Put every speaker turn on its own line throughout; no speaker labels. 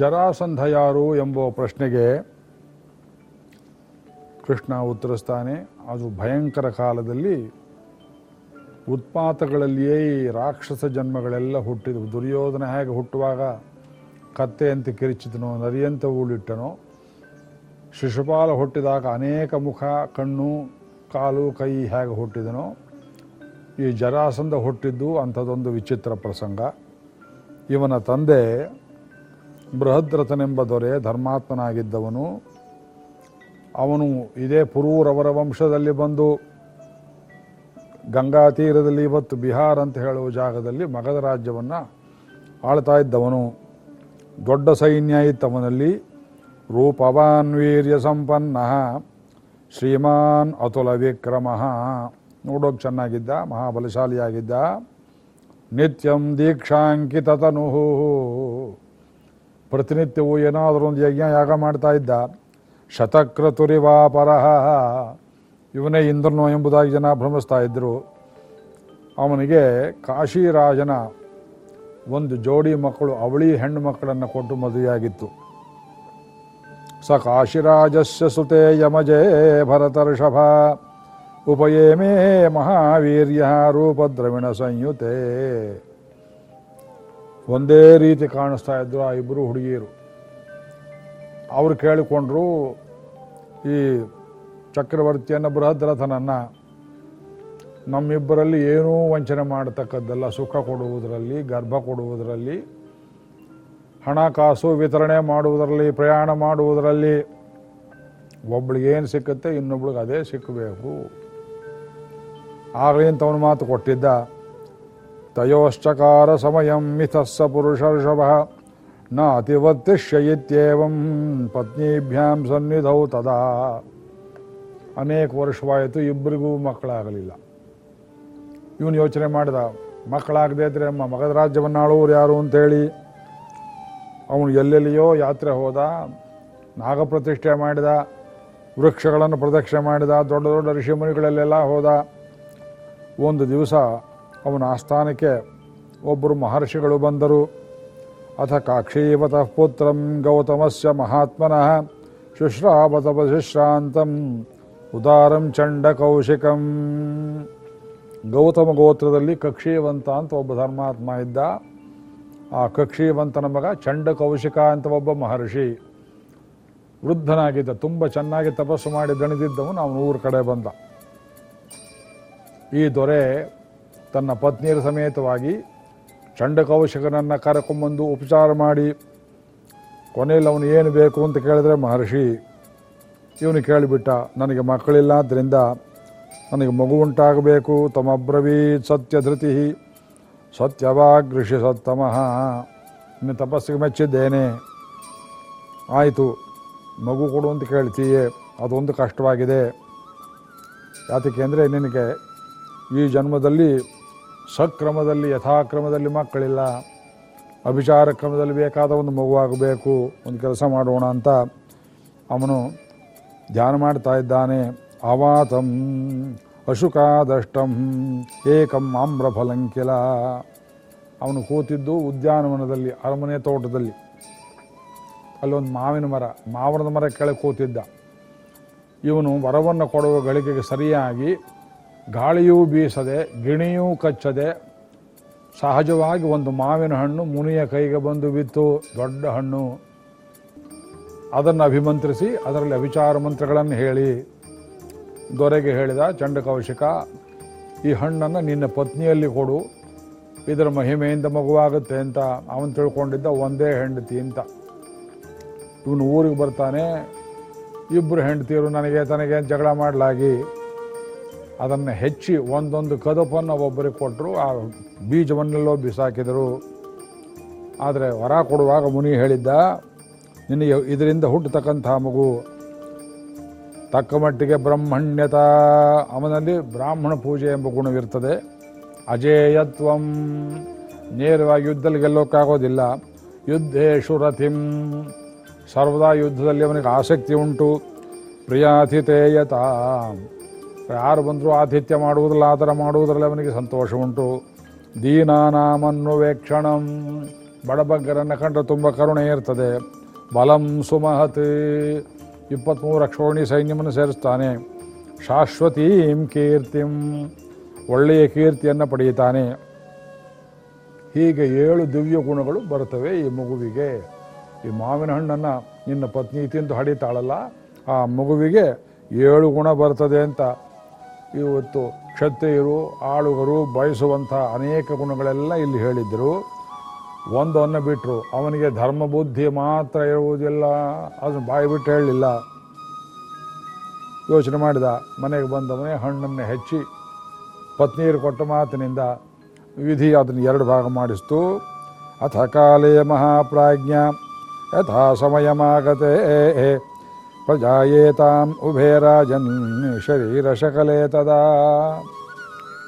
ಜರಾಸಂಧ ಯಾರು ಎಂಬ ಪ್ರಶ್ನೆಗೆ ಕೃಷ್ಣ ಉತ್ತರಿಸ್ತಾನೆ. ಅದು ಭಯಂಕರ ಕಾಲದಲ್ಲಿ ಉತ್ಪಾತಗಳಲ್ಲಿಯೇ ಈ ರಾಕ್ಷಸ ಜನ್ಮಗಳೆಲ್ಲ ಹುಟ್ಟಿದವು. ದುರ್ಯೋಧನ ಹೇಗೆ ಹುಟ್ಟುವಾಗ ಕತ್ತೆಯಂತೆ ಕಿರಿಚಿದನೋ ನರಿಯಂತೆ ಊಳಿಟ್ಟನೋ ಶಿಶುಪಾಲ ಹುಟ್ಟಿದಾಗ ಅನೇಕ ಮುಖ, ಕಣ್ಣು, ಕಾಲು, ಕೈ ಹೇಗೆ ಹುಟ್ಟಿದನೋ, ಈ ಜರಾಸಂಧ ಹುಟ್ಟಿದ್ದು ಅಂಥದ್ದೊಂದು ವಿಚಿತ್ರ ಪ್ರಸಂಗ. ಇವನ ತಂದೆ ಬೃಹದ್ರಥನೆಂಬ ದೊರೆ ಧರ್ಮಾತ್ಮನಾಗಿದ್ದವನು. ಅವನು ಇದೇ ಪುರೂರವರ ವಂಶದಲ್ಲಿ ಬಂದು ಗಂಗಾ ತೀರದಲ್ಲಿ ಇವತ್ತು ಬಿಹಾರ ಅಂತ ಹೇಳುವ ಜಾಗದಲ್ಲಿ ಮಗಧ ರಾಜ್ಯವನ್ನು ಆಳ್ತಾ ಇದ್ದವನು. ದೊಡ್ಡ ಸೈನ್ಯ ಇತ್ತವನಲ್ಲಿ ರೂಪವಾನ್ ವೀರ್ಯ ಸಂಪನ್ನ ಶ್ರೀಮಾನ್ ಅತುಲ ವಿಕ್ರಮ. ನೋಡೋಕೆ ಚೆನ್ನಾಗಿದ್ದ, ಮಹಾಬಲಶಾಲಿಯಾಗಿದ್ದ. ನಿತ್ಯಂ ದೀಕ್ಷಾಂಕಿತ ತನು ಪ್ರತಿನಿತ್ಯವೂ ಏನಾದರೂ ಒಂದು ಯಜ್ಞ ಯಾಗ ಮಾಡ್ತಾ ಇದ್ದ. ಶತಕ್ರತುರಿವಾಪರಃ ಇವನೇ ಇಂದ್ರನು ಎಂಬುದಾಗಿ ಜನ ಭ್ರಮಿಸ್ತಾ ಇದ್ದರು ಅವನಿಗೆ ಕಾಶಿರಾಜನ ಒಂದು ಜೋಡಿ ಮಕ್ಕಳು, ಅವಳಿ ಹೆಣ್ಣು ಮಕ್ಕಳನ್ನು ಕೊಟ್ಟು ಮದುವೆಯಾಗಿತ್ತು. ಸ ಕಾಶಿರಾಜಸ್ಯ ಸುತೆ ಯಮಜೇ ಭರತರ್ಷಭ ಉಪಯೇಮೇ ಮಹಾವೀರ್ಯ ರೂಪದ್ರವಿಣ ಸಂಯುತೆ. ಒಂದೇ ರೀತಿ ಕಾಣಿಸ್ತಾ ಇದ್ರು ಆ ಇಬ್ಬರು ಹುಡುಗಿಯರು. ಅವರು ಕೇಳಿಕೊಂಡ್ರು, ಈ ಚಕ್ರವರ್ತಿಯನ್ನ ಬೃಹದ್ರಥನನ್ನ ನಮ್ಮಿಬ್ಬರಲ್ಲಿ ಏನೂ ವಂಚನೆ ಮಾಡತಕ್ಕದ್ದಲ್ಲ ಸುಖ ಕೊಡುವುದರಲ್ಲಿ, ಗರ್ಭ ಕೊಡುವುದರಲ್ಲಿ ಹಣಕಾಸು ವಿತರಣೆ ಮಾಡುವುದರಲ್ಲಿ, ಪ್ರಯಾಣ ಮಾಡುವುದರಲ್ಲಿ ಒಬ್ಳಿಗೆ ಏನು ಸಿಕ್ಕುತ್ತೆ ಇನ್ನೊಬ್ಳಿಗೆ ಅದೇ ಸಿಕ್ಕಬೇಕು ಆಗಲಿ ಅಂತ ಮಾತು ಕೊಟ್ಟಿದ್ದ. ತಯೋಶ್ಚಕಾರ ಸಮಯಂ ಮಿಥಸ್ಸ ಪುರುಷರ್ಷಭ ನ ಅತಿವರ್ತಿಷ್ಯ ಇತ್ಯೇವಂ ಪತ್ನಿಭ್ಯಾಂ ಸನ್ನಿಧೌ ತದಾ ಅನೇಕ ವರ್ಷವಾಯಿತು ಇಬ್ಬರಿಗೂ ಮಕ್ಕಳಾಗಲಿಲ್ಲ। ಇವನು ಯೋಚನೆ ಮಾಡಿದ, ಮಕ್ಕಳಾಗದೇ ಇದ್ರೆ ನಮ್ಮ ಮಗದ ರಾಜ್ಯವನ್ನು ಆಳುವರು ಯಾರು ಅಂತೇಳಿ? ಅವನು ಎಲ್ಲೆಲ್ಲಿಯೋ ಯಾತ್ರೆ ಹೋದ, ನಾಗಪ್ರತಿಷ್ಠೆ ಮಾಡಿದ, ವೃಕ್ಷಗಳನ್ನು ಪ್ರದಕ್ಷಿಣೆ ಮಾಡಿದ, ದೊಡ್ಡ ದೊಡ್ಡ ಋಷಿಮುನಿಗಳಲ್ಲೆಲ್ಲ ಹೋದ. ಒಂದು ದಿವಸ ಅವನ ಆಸ್ಥಾನಕ್ಕೆ ಒಬ್ಬರು ಮಹರ್ಷಿಗಳು ಬಂದರು. ಅಥ ಕಾಕ್ಷೀವತಃ ಪುತ್ರಂ ಗೌತಮಸ್ಯ ಮಹಾತ್ಮನಃ ಶುಶ್ರಾವತ ಶಿಶ್ರಾಂತಂ ಉದಾರಂ ಚಂಡ ಕೌಶಿಕಂ. ಗೌತಮ ಗೋತ್ರದಲ್ಲಿ ಕಕ್ಷೀವಂತ ಅಂತ ಒಬ್ಬ ಧರ್ಮಾತ್ಮ ಇದ್ದ. ಆ ಕಕ್ಷೀವಂತನ ಮಗ ಚಂಡ ಕೌಶಿಕ ಅಂತ ಒಬ್ಬ ಮಹರ್ಷಿ. ವೃದ್ಧನಾಗಿದ್ದ, ತುಂಬ ಚೆನ್ನಾಗಿ ತಪಸ್ಸು ಮಾಡಿ ದಣಿದಿದ್ದವನು ಅವನು ಊರ ಕಡೆ ಬಂದ. ಈ ದೊರೆ ತನ್ನ ಪತ್ನಿಯರ ಸಮೇತವಾಗಿ ಚಂಡಕೌಶಕನನ್ನು ಕರ್ಕೊಂಬಂದು ಉಪಚಾರ ಮಾಡಿ, ಕೊನೆಯಲ್ಲಿ ಅವನು ಏನು ಬೇಕು ಅಂತ ಕೇಳಿದ್ರೆ ಮಹರ್ಷಿ, ಇವನು ಕೇಳಿಬಿಟ್ಟ, ನನಗೆ ಮಕ್ಕಳಿಲ್ಲ ಆದ್ದರಿಂದ ನನಗೆ ಮಗು ಉಂಟಾಗಬೇಕು ತಮಬ್ರವೀತ್ ಸತ್ಯ ಧೃತಿ ಸತ್ಯವಾಗೃಷಿ ಸತ್ತಮಃ, ನಿನ್ನ ತಪಸ್ಸಿಗೆ ಮೆಚ್ಚಿದ್ದೇನೆ. ಆಯಿತು, ಮಗು ಕೊಡು ಅಂತ ಕೇಳ್ತೀಯೇ, ಅದೊಂದು ಕಷ್ಟವಾಗಿದೆ. ಯಾತಕ್ಕೆ ಅಂದರೆ ನಿನಗೆ ಈ ಜನ್ಮದಲ್ಲಿ ಸಕ್ರಮದಲ್ಲಿ, ಯಥಾಕ್ರಮದಲ್ಲಿ ಮಕ್ಕಳಿಲ್ಲ. ಅಭಿಚಾರ ಕ್ರಮದಲ್ಲಿ ಬೇಕಾದ ಒಂದು ಮಗುವಾಗಬೇಕು, ಒಂದು ಕೆಲಸ ಮಾಡೋಣ ಅಂತ ಅವನು ಧ್ಯಾನ ಮಾಡ್ತಾ ಇದ್ದಾನೆ. ಅವಾತಂ ಅಶುಕಾದಷ್ಟಂ ಏಕಂ ಆಮ್ರಫಲಂಕಿಲ ಅವನು ಕೂತಿದ್ದು ಉದ್ಯಾನವನದಲ್ಲಿ, ಅರಮನೆ ತೋಟದಲ್ಲಿ. ಅಲ್ಲೊಂದು ಮಾವಿನ ಮರ, ಮಾವನದ ಮರ ಕೆಳಗೆ ಕೂತಿದ್ದ. ಇವನು ವರವನ್ನು ಕೊಡುವ ಗಳಿಗೆಗೆ ಸರಿಯಾಗಿ ಗಾಳಿಯೂ ಬೀಸದೆ, ಗಿಣಿಯೂ ಕಚ್ಚದೆ, ಸಹಜವಾಗಿ ಒಂದು ಮಾವಿನ ಹಣ್ಣು ಮುನಿಯ ಕೈಗೆ ಬಂದು ಬಿತ್ತು, ದೊಡ್ಡ ಹಣ್ಣು. ಅದನ್ನು ಅಭಿಮಂತ್ರಿಸಿ, ಅದರಲ್ಲಿ ಅವಿಚಾರ ಮಂತ್ರಗಳನ್ನು ಹೇಳಿ. ದೊರೆಗೆ ಹೇಳಿದ ಚಂಡಕೌಶಿಕ ಈ ಹಣ್ಣನ್ನು ನಿನ್ನ ಪತ್ನಿಯಲ್ಲಿ ಕೊಡು. ಇದರ ಮಹಿಮೆಯಿಂದ ಮಗುವಾಗುತ್ತೆ ಅಂತ ಅವನು ತಿಳ್ಕೊಂಡಿದ್ದ, ಒಂದೇ ಹೆಂಡತಿ ಅಂತ. ಇವನು ಊರಿಗೆ ಬರ್ತಾನೆ. ಇಬ್ಬರು ಹೆಂಡತಿಯರು ನನಗೆ ತನಗೆ ಜಗಳ ಮಾಡಲಾಗಿ. ಅದನ್ನು ಹೆಚ್ಚಿ ಒಂದೊಂದು ಕದಪನ್ನು ಒಬ್ಬರಿಗೆ ಕೊಟ್ಟರು, ಆ ಬೀಜವನ್ನೆಲ್ಲೋ ಬಿಸಾಕಿದರು. ಆದರೆ ವರ ಕೊಡುವಾಗ ಮುನಿ ಹೇಳಿದ್ದ, ನಿನಗೆ ಇದರಿಂದ ಹುಟ್ಟತಕ್ಕಂಥ ಮಗು ತಕ್ಕ ಮಟ್ಟಿಗೆ ಬ್ರಹ್ಮಣ್ಯತ. ಅವನಲ್ಲಿ ಬ್ರಾಹ್ಮಣ ಪೂಜೆ ಎಂಬ ಗುಣವಿರ್ತದೆ. ಅಜೇಯತ್ವಂ ನೇರವಾಗಿ ಯುದ್ಧದಲ್ಲಿ ಗೆಲ್ಲೋಕ್ಕಾಗೋದಿಲ್ಲ ಯುದ್ಧೇಶು ರಥಿಂ ಸರ್ವದಾ ಯುದ್ಧದಲ್ಲಿ ಅವನಿಗೆ ಆಸಕ್ತಿ ಉಂಟು. ಪ್ರಿಯಾತಿಥೇಯತ. ಯಾರು ಬಂದರೂ ಆತಿಥ್ಯ ಮಾಡುವುದಿಲ್ಲ ಆ ಥರ ಮಾಡುವುದರಲ್ಲಿ ಅವನಿಗೆ ಸಂತೋಷ ಉಂಟು. ದೀನಾನಾಮನ್ನು ವೇಕ್ಷಣಂ. ಬಡಬಗ್ಗರನ್ನು ಕಂಡ್ರೆ ತುಂಬ ಕರುಣೆ ಇರ್ತದೆ. ಬಲಂ ಸುಮಹತ್. ಇಪ್ಪತ್ತ್ಮೂರು ಅಕ್ಷೋಣಿ ಸೈನ್ಯವನ್ನು ಸೇರಿಸ್ತಾನೆ. ಶಾಶ್ವತೀಂ ಕೀರ್ತಿಂ. ಒಳ್ಳೆಯ ಕೀರ್ತಿಯನ್ನು ಪಡೆಯುತ್ತಾನೆ. ಹೀಗೆ ಏಳು ದಿವ್ಯ ಗುಣಗಳು ಬರುತ್ತವೆ ಈ ಮಗುವಿಗೆ. ಈ ಮಾವಿನ ಹಣ್ಣನ್ನು ನಿನ್ನ ಪತ್ನಿ ತಿಂದು ಹಡಿತಾಳಲ್ಲ, ಆ ಮಗುವಿಗೆ ಏಳು ಗುಣ ಬರ್ತದೆ ಅಂತ ಇವತ್ತು ಕ್ಷತ್ರಿಯರು, ಆಳುಗರು, ಬಯಸುವಂಥ ಅನೇಕ ಗುಣಗಳೆಲ್ಲ ಇಲ್ಲಿ ಹೇಳಿದ್ದರು ಒಂದನ್ನು ಬಿಟ್ಟರು ಅವನಿಗೆ ಧರ್ಮ ಬುದ್ಧಿ ಮಾತ್ರ ಇರುವುದಿಲ್ಲ. ಅದನ್ನು ಬಾಯಿ ಬಿಟ್ಟು ಹೇಳಲಿಲ್ಲ. ಯೋಚನೆ ಮಾಡಿದ, ಮನೆಗೆ ಬಂದವನೇ ಹಣ್ಣನ್ನು ಹೆಚ್ಚಿ, ಪತ್ನಿಯರು ಕೊಟ್ಟ ಮಾತಿನಿಂದ ವಿಧಿ ಅದನ್ನು ಎರಡು ಭಾಗ ಮಾಡಿಸ್ತು. ಅಥ ಕಾಲೇ ಮಹಾಪ್ರಾಜ್ಞ, ಯಥಾ ಸಮಯಮಾಗತೆ. ಪ್ರಜಾಯೇತಾಂ ಉಭೇ ರಾಜನ್ ಶರೀರ ಶಕಲೆ ತದಾ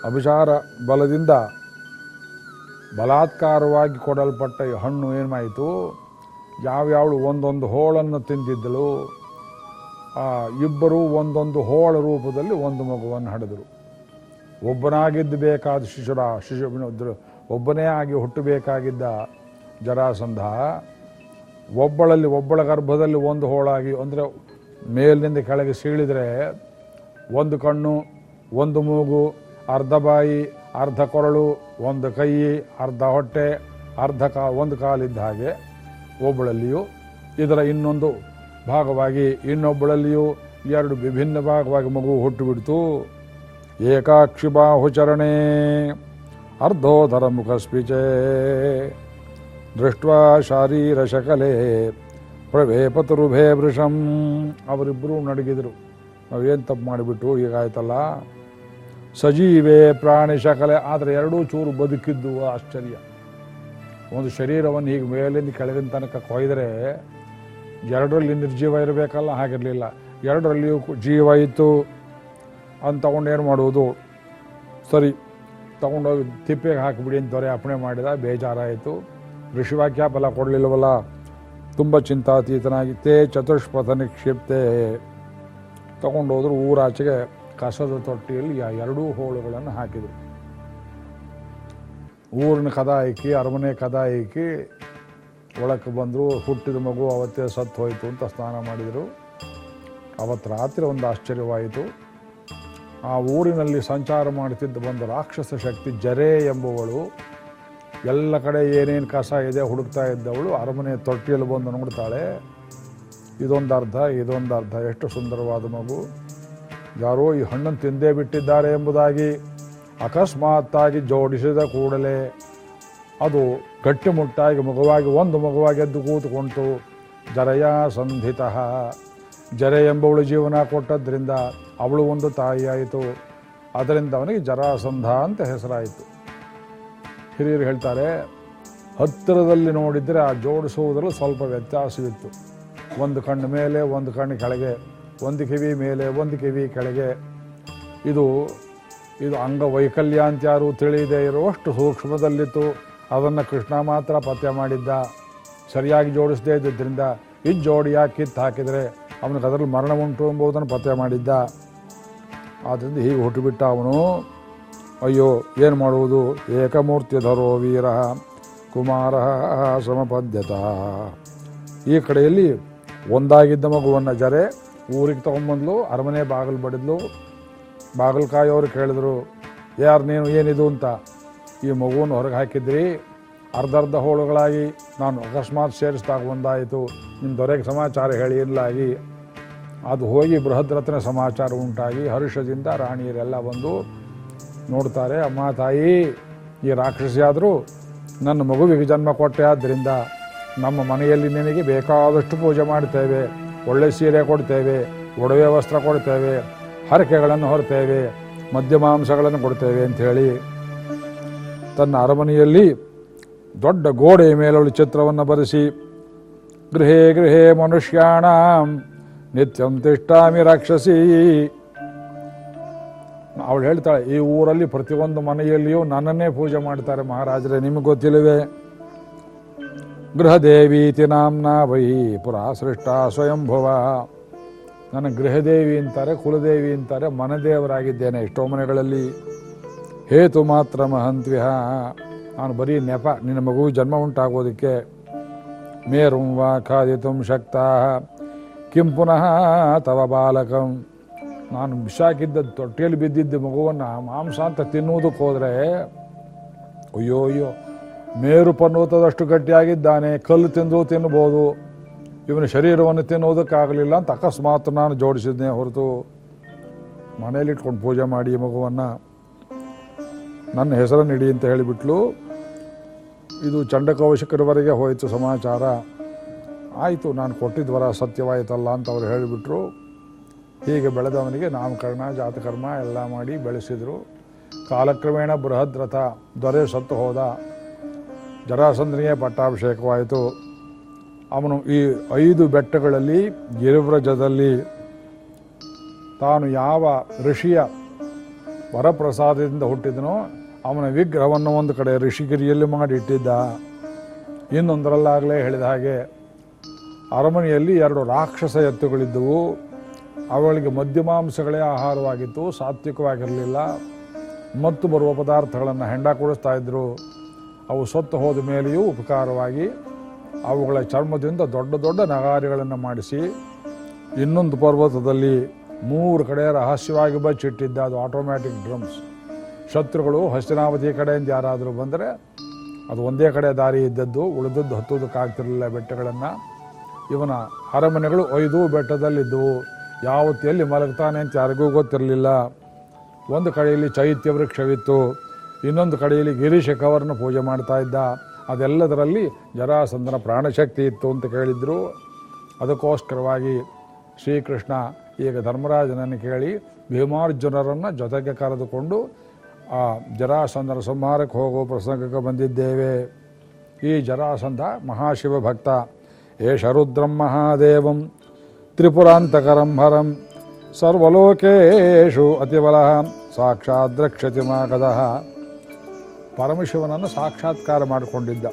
ಅಭಿಚಾರ ಬಲದಿಂದ ಬಲಾತ್ಕಾರವಾಗಿ ಕೊಡಲ್ಪಟ್ಟ ಹಣ್ಣು ಏನಾಯಿತು? ಯಾವ್ಯಾವಳು ಒಂದೊಂದು ಹೋಳನ್ನು ತಿಂದಿದ್ದಳು? ಇಬ್ಬರು ಒಂದೊಂದು ಹೋಳ ರೂಪದಲ್ಲಿ ಒಂದು ಮಗುವನ್ನು ಹಡೆದರು. ಒಬ್ಬನಾಗಿದ್ದು ಬೇಕಾದ ಶಿಶುರ, ಶಿಶು ಒಬ್ಬನೇ ಆಗಿ ಹುಟ್ಟಬೇಕಾಗಿದ್ದ ಜರಾಸಂಧ, ಒಬ್ಬಳಲ್ಲಿ, ಒಬ್ಬಳ ಗರ್ಭದಲ್ಲಿ ಒಂದು ಹೋಳಾಗಿ, ಅಂದರೆ ಮೇಲಿನಿಂದ ಕೆಳಗೆ ಸೀಳಿದರೆ ಒಂದು ಕಣ್ಣು, ಒಂದು ಮೂಗು, ಅರ್ಧ ಬಾಯಿ, ಅರ್ಧ ಕೊರಳು, ಒಂದು ಕೈ, ಅರ್ಧ ಹೊಟ್ಟೆ, ಅರ್ಧ ಕಾ, ಒಂದು ಕಾಲಿದ್ದ ಹಾಗೆ ಒಬ್ಬಳಲ್ಲಿಯೂ ಇದರ ಇನ್ನೊಂದು ಭಾಗವಾಗಿ ಇನ್ನೊಬ್ಬಳಲ್ಲಿಯೂ ಎರಡು ವಿಭಿನ್ನ ಭಾಗವಾಗಿ ಮಗು ಹುಟ್ಟುಬಿಡ್ತು. ಏಕಾಕ್ಷಿ ಬಾಹುಚರಣೆ ಅರ್ಧೋಧರ ಮುಖಸ್ಪಿಚೆ ದೃಷ್ಟ ಶಾರೀರ ಶಕಲೆ ಪ್ರವೇಪತರುಭೇ ವೃಷಂ. ಅವರಿಬ್ಬರೂ ನಡಗಿದರು. ನಾವೇನು ತಪ್ಪು ಮಾಡಿಬಿಟ್ಟು ಹೀಗಾಯ್ತಲ್ಲ ಸಜೀವೆ ಪ್ರಾಣಿ ಶಕಲೆ ಆದರೆ ಎರಡೂ ಚೂರು ಬದುಕಿದ್ದು ಆಶ್ಚರ್ಯ. ಒಂದು ಶರೀರವನ್ನು ಹೀಗೆ ಮೇಲಿಂದ ಕೆಳಗಿನ ತನಕ ಕೊಯ್ದರೆ ಎರಡರಲ್ಲಿ ನಿರ್ಜೀವ ಇರಬೇಕಲ್ಲ? ಹಾಗಿರಲಿಲ್ಲ. ಎರಡರಲ್ಲಿಯೂ ಜೀವ ಇತ್ತು. ಅಂತ ತಗೊಂಡು ಏನು ಮಾಡುವುದು? ಸರಿ, ತಗೊಂಡೋಗಿ ತಿಪ್ಪೆಗೆ ಹಾಕಿಬಿಡಿ ಅಂತ ದೊರೆ ಅಪ್ಪಣೆ ಮಾಡಿದ. ಬೇಜಾರಾಯಿತು. ಋಷಿವಾಕ್ಯ ಫಲ ಕೊಡಲಿಲ್ಲವಲ್ಲ ತುಂಬ ಚಿಂತಾತೀತನಾಗಿತ್ತೇ ಚತುಷ್ಪಥ ನಿಕ್ಷಿಪ್ತೆ ತಗೊಂಡೋದ್ರು ಊರಾಚೆಗೆ ಕಸದ ತೊಟ್ಟಿಯಲ್ಲಿ ಆ ಎರಡೂ ಹೋಳುಗಳನ್ನು ಹಾಕಿದರು. ಊರಿನ ಕದ ಇಕ್ಕಿ ಅರಮನೆ ಕದ ಇಕ್ಕಿ ಒಳಕ್ಕೆ ಬಂದರು, ಹುಟ್ಟಿದ ಮಗು ಅವತ್ತೇ ಸತ್ತು ಹೋಯಿತು ಅಂತ ಸ್ನಾನ ಮಾಡಿದರು. ಅವತ್ತು ರಾತ್ರಿ ಒಂದು ಆಶ್ಚರ್ಯವಾಯಿತು. ಆ ಊರಿನಲ್ಲಿ ಸಂಚಾರ ಮಾಡುತ್ತಿದ್ದ ಒಂದು ರಾಕ್ಷಸ ಶಕ್ತಿ ಜರೆ ಎಂಬುವಳು ಎಲ್ಲ ಕಡೆ ಏನೇನು ಕಸ ಇದೆ, ಹುಡುಕ್ತಾ ಇದ್ದವಳು, ಅರಮನೆ ತೊಟ್ಟಿಯಲ್ಲಿ ಬಂದು ನೋಡ್ತಾಳೆ ಇದೊಂದು ಅರ್ಧ ಇದೊಂದು ಅರ್ಧ. ಎಷ್ಟು ಸುಂದರವಾದ ಮಗು. ಯಾರೋ ಈ ಹಣ್ಣನ್ನು ತಿಂದೇ ಬಿಟ್ಟಿದ್ದಾರೆ ಎಂಬುದಾಗಿ ಅಕಸ್ಮಾತ್ತಾಗಿ ಜೋಡಿಸಿದ ಕೂಡಲೇ ಅದು ಗಟ್ಟಿಮುಟ್ಟಾಗಿ ಮಗುವಾಗಿ, ಒಂದು ಮಗುವಾಗಿ ಎದ್ದು ಕೂತುಕೊಂತು. ಜರಯ ಸಂಧಿತ. ಜರೆ ಎಂಬವಳು ಜೀವನ ಕೊಟ್ಟದ್ರಿಂದ ಅವಳು ಒಂದು ತಾಯಿಯಾಯಿತು. ಅದರಿಂದ ಅವನಿಗೆ ಜರಾಸಂಧ ಅಂತ ಹೆಸರಾಯಿತು. ಹಿರಿಯರು ಹೇಳ್ತಾರೆ, ಹತ್ತಿರದಲ್ಲಿ ನೋಡಿದರೆ ಆ ಜೋಡಿಸುವುದರಲ್ಲಿ ಸ್ವಲ್ಪ ವ್ಯತ್ಯಾಸವಿತ್ತು. ಒಂದು ಕಣ್ಣು ಮೇಲೆ, ಒಂದು ಕಣ್ಣು ಕೆಳಗೆ, ಒಂದು ಕಿವಿ ಮೇಲೆ, ಒಂದು ಕಿವಿ ಕೆಳಗೆ. ಇದು ಇದು ಅಂಗವೈಕಲ್ಯ ಅಂತ ಯಾರು ತಿಳಿಯದೇ ಇರುವಷ್ಟು ಸೂಕ್ಷ್ಮದಲ್ಲಿತ್ತು. ಅದನ್ನು ಕೃಷ್ಣ ಮಾತ್ರ ಪತ್ತೆ ಮಾಡಿದ್ದ. ಸರಿಯಾಗಿ ಜೋಡಿಸದೇ ಇದ್ದಿದ್ದರಿಂದ ಇದು ಜೋಡಿಯಾಗಿ ಕಿತ್ತು ಹಾಕಿದರೆ ಅವನಿಗೆ ಅದರಲ್ಲಿ ಮರಣ ಉಂಟು ಎಂಬುದನ್ನು ಪತ್ತೆ ಮಾಡಿದ್ದ. ಆದ್ದರಿಂದ ಹೀಗೆ ಹುಟ್ಟುಬಿಟ್ಟ ಅವನು. ಅಯ್ಯೋ, ಏನು ಮಾಡುವುದು? ಏಕಮೂರ್ತಿ ಧರೋ ವೀರ, ಕುಮಾರ ಸಮಪದ್ಯತ. ಈ ಕಡೆಯಲ್ಲಿ ಒಂದಾಗಿದ್ದ ಮಗುವನ್ನು ಜರೆ ಊರಿಗೆ ತೊಗೊಂಬಂದ್ಲು ಅರಮನೆ ಬಾಗಿಲು ಬಡಿದ್ಲು. ಬಾಗಿಲು ಕಾಯೋರು ಕೇಳಿದ್ರು, ಯಾರು ನೀನು, ಏನಿದು ಅಂತ. ಈ ಮಗುವನ್ನು ಹೊರಗೆ ಹಾಕಿದ್ರಿ ಅರ್ಧ ಅರ್ಧ ಹೋಳುಗಳಾಗಿ ನಾನು ಅಕಸ್ಮಾತ್ ಸೇರಿಸಿದಾಗ ಒಂದಾಯಿತು. ನಿಮ್ಮ ದೊರೆಗೆ ಸಮಾಚಾರ ಹೇಳಿ ಇಲ್ಲಾಗಿ ಅದು ಹೋಗಿ ಬೃಹದ್ರತ್ನ ಸಮಾಚಾರ ಉಂಟಾಗಿ ಹರ್ಷದಿಂದ ರಾಣಿಯರೆಲ್ಲ ಬಂದು ನೋಡ್ತಾರೆ, ಅಮ್ಮ, ತಾಯಿ, ಈ ರಾಕ್ಷಸಿಯಾದರೂ ನನ್ನ ಮಗುವಿಗೆ ಜನ್ಮ ಕೊಟ್ಟೆ. ಆದ್ದರಿಂದ ನಮ್ಮ ಮನೆಯಲ್ಲಿ ನಿನಗೆ ಬೇಕಾದಷ್ಟು ಪೂಜೆ ಮಾಡ್ತೇವೆ. ಒಳ್ಳೆ ಸೀರೆ ಕೊಡ್ತೇವೆ, ಒಡವೆ ವಸ್ತ್ರ ಕೊಡ್ತೇವೆ, ಹರಕೆಗಳನ್ನು ಹೊರ್ತೇವೆ, ಮದ್ಯ ಮಾಂಸಗಳನ್ನು ಕೊಡ್ತೇವೆ ಅಂಥೇಳಿ ತನ್ನ ಅರಮನೆಯಲ್ಲಿ ದೊಡ್ಡ ಗೋಡೆಯ ಮೇಲೊಳು ಚಿತ್ರವನ್ನು ಬರೆಸಿ, ಗೃಹೇ ಗೃಹೇ ಮನುಷ್ಯಾಣ, ನಿತ್ಯಂ ತಿಷ್ಟಾಮಿ ರಾಕ್ಷಸಿ ಅವಳು ಹೇಳ್ತಾಳೆ, ಈ ಊರಲ್ಲಿ ಪ್ರತಿಯೊಂದು ಮನೆಯಲ್ಲಿಯೂ ನನ್ನನ್ನೇ ಪೂಜೆ ಮಾಡ್ತಾರೆ ಮಹಾರಾಜರೇ, ನಿಮಗೆ ಗೊತ್ತಿಲ್ಲವೇ? ಗೃಹದೇವೀತಿ ನಾಂನ ವೈ ಪುರ ಸೃಷ್ಟ ಸ್ವಯಂಭವ. ನನ್ನ ಗೃಹದೇವಿ ಅಂತಾರೆ, ಕುಲದೇವಿ ಅಂತಾರೆ ಮನದೇವರಾಗಿದ್ದೇನೆ ಎಷ್ಟೋ ಮನೆಗಳಲ್ಲಿ. ಹೇತು ಮಾತ್ರ ಮಹಂತ್ವಿಹ ನಾನು ಬರೀ ನೆಪ, ನಿನ್ನ ಮಗು ಜನ್ಮ ಉಂಟಾಗೋದಕ್ಕೆ. ಮೇರುಂ ವಾ ಖಾದಿತುಂ ಶಕ್ತ. ಕಿಂ ಪುನಃ ತವ ಬಾಲಕಂ. ನಾನು ಬಿಸಾಕಿದ್ದ ತೊಟ್ಟೆಯಲ್ಲಿ ಬಿದ್ದಿದ್ದ ಮಗುವನ್ನು ಮಾಂಸ ಅಂತ ತಿನ್ನುವುದಕ್ಕೆ ಹೋದರೆ, ಅಯ್ಯೋ ಅಯ್ಯೋ, ಮೇರು ಪರ್ವತದಷ್ಟು ಗಟ್ಟಿಯಾಗಿದ್ದಾನೆ, ಕಲ್ಲು ತಿಂದು ತಿನ್ಬೋದು, ಇವನ ಶರೀರವನ್ನು ತಿನ್ನುವುದಕ್ಕಾಗಲಿಲ್ಲ ಅಂತ ಅಕಸ್ಮಾತ್ ನಾನು ಜೋಡಿಸಿದ್ದೆ ಹೊರತು ಮನೇಲಿಟ್ಕೊಂಡು ಪೂಜೆ ಮಾಡಿ ಮಗುವನ್ನು. ನನ್ನ ಹೆಸರನ್ನು ಇಡಿ ಅಂತ ಹೇಳಿಬಿಟ್ಲು. ಇದು ಚಂಡಕವಶಕರವರೆಗೆ ಹೋಯಿತು ಸಮಾಚಾರ. ಆಯಿತು, ನಾನು ಕೊಟ್ಟಿದ್ದ ವರ ಸತ್ಯವಾಯಿತಲ್ಲ ಅಂತ ಅವ್ರು ಹೇಳಿಬಿಟ್ರು. ಹೀಗೆ ಬೆಳೆದವನಿಗೆ ನಾಮಕರಣ ಜಾತಕರ್ಮ ಎಲ್ಲ ಮಾಡಿ ಬೆಳೆಸಿದರು. ಕಾಲಕ್ರಮೇಣ ಬೃಹದ್ ರಥ ದೊರೆ ಸತ್ತು ಹೋದ. ಜರಾಸಂದ್ರಿಗೆ ಪಟ್ಟಾಭಿಷೇಕವಾಯಿತು. ಅವನು ಈ ಐದು ಬೆಟ್ಟಗಳಲ್ಲಿ ಗಿರಿವ್ರಜದಲ್ಲಿ ತಾನು ಯಾವ ಋಷಿಯ ವರಪ್ರಸಾದದಿಂದ ಹುಟ್ಟಿದನೋ ಅವನ ವಿಗ್ರಹವನ್ನು ಒಂದು ಕಡೆ ಋಷಿಗಿರಿಯಲ್ಲಿ ಮಾಡಿಟ್ಟಿದ್ದ ಇನ್ನೊಂದರಲ್ಲಾಗಲೇ ಹೇಳಿದ ಹಾಗೆ ಅರಮನೆಯಲ್ಲಿ ಎರಡು ರಾಕ್ಷಸ ಎತ್ತುಗಳಿದ್ದವು. ಅವುಗಳಿಗೆ ಮಧ್ಯಮಾಂಸಗಳೇ ಆಹಾರವಾಗಿತ್ತು, ಸಾತ್ವಿಕವಾಗಿರಲಿಲ್ಲ. ಮತ್ತು ಬರುವ ಪದಾರ್ಥಗಳನ್ನು ಹೆಂಡ ಕೂಡಿಸ್ತಾ ಇದ್ದರು ಅವು ಸತ್ತು ಹೋದ ಮೇಲೆಯೂ ಉಪಕಾರವಾಗಿ ಅವುಗಳ ಚರ್ಮದಿಂದ ದೊಡ್ಡ ದೊಡ್ಡ ನಗಾರಿಗಳನ್ನು ಮಾಡಿಸಿ, ಇನ್ನೊಂದು ಪರ್ವತದಲ್ಲಿ ಮೂರು ಕಡೆ ರಹಸ್ಯವಾಗಿ ಬಚ್ಚಿಟ್ಟಿದ್ದ ಅದು ಆಟೋಮ್ಯಾಟಿಕ್ ಡ್ರಮ್ಸ್ ಶತ್ರುಗಳು ಹಸ್ತಿನಾವತಿ ಕಡೆಯಿಂದ ಯಾರಾದರೂ ಬಂದರೆ ಅದು ಒಂದೇ ಕಡೆ ದಾರಿ ಇದ್ದದ್ದು, ಉಳಿದದ್ದು ಹತ್ತೋದಕ್ಕಾಗ್ತಿರಲಿಲ್ಲ ಬೆಟ್ಟಗಳನ್ನು. ಇವನ ಅರಮನೆಗಳು ಐದು ಬೆಟ್ಟದಲ್ಲಿದ್ದವು. ಯಾವತ್ತು ಎಲ್ಲಿ ಮಲಗ್ತಾನೆ ಅಂತ ಯಾರಿಗೂ ಗೊತ್ತಿರಲಿಲ್ಲ. ಒಂದು ಕಡೆಯಲ್ಲಿ ಚೈತ್ಯ ವೃಕ್ಷವಿತ್ತು, ಇನ್ನೊಂದು ಕಡೆಯಲ್ಲಿ ಗಿರಿಶಕವರನ್ನು ಪೂಜೆ ಮಾಡ್ತಾ ಇದ್ದ. ಅದೆಲ್ಲದರಲ್ಲಿ ಜರಾಸಂದನ ಪ್ರಾಣಶಕ್ತಿ ಇತ್ತು ಅಂತ ಕೇಳಿದ್ರು. ಅದಕ್ಕೋಸ್ಕರವಾಗಿ ಶ್ರೀಕೃಷ್ಣ ಈಗ ಧರ್ಮರಾಜನನ್ನು ಕೇಳಿ ಭೀಮಾರ್ಜುನರನ್ನು ಜೊತೆಗೆ ಕರೆದುಕೊಂಡು, ಆ ಜರಾಸಂದನ ಸಂಹಾರಕ್ಕೆ ಹೋಗೋ ಪ್ರಸಂಗಕ್ಕೆ ಬಂದಿದ್ದೇವೆ. ಈ ಜರಾಸಂಧ ಮಹಾಶಿವ ಭಕ್ತ ಏಷ ರುದ್ರಂ ಮಹಾದೇವಂ ತ್ರಿಪುರಾಂತಕರಂ ಹರಂ ಸರ್ವಲೋಕೇಶು ಅತಿಬಲ ಸಾಕ್ಷಾತ್ ರಕ್ಷತಿ ಮಾಗದ ಪರಮಶಿವನನ್ನು ಸಾಕ್ಷಾತ್ಕಾರ ಮಾಡಿಕೊಂಡಿದ್ದ।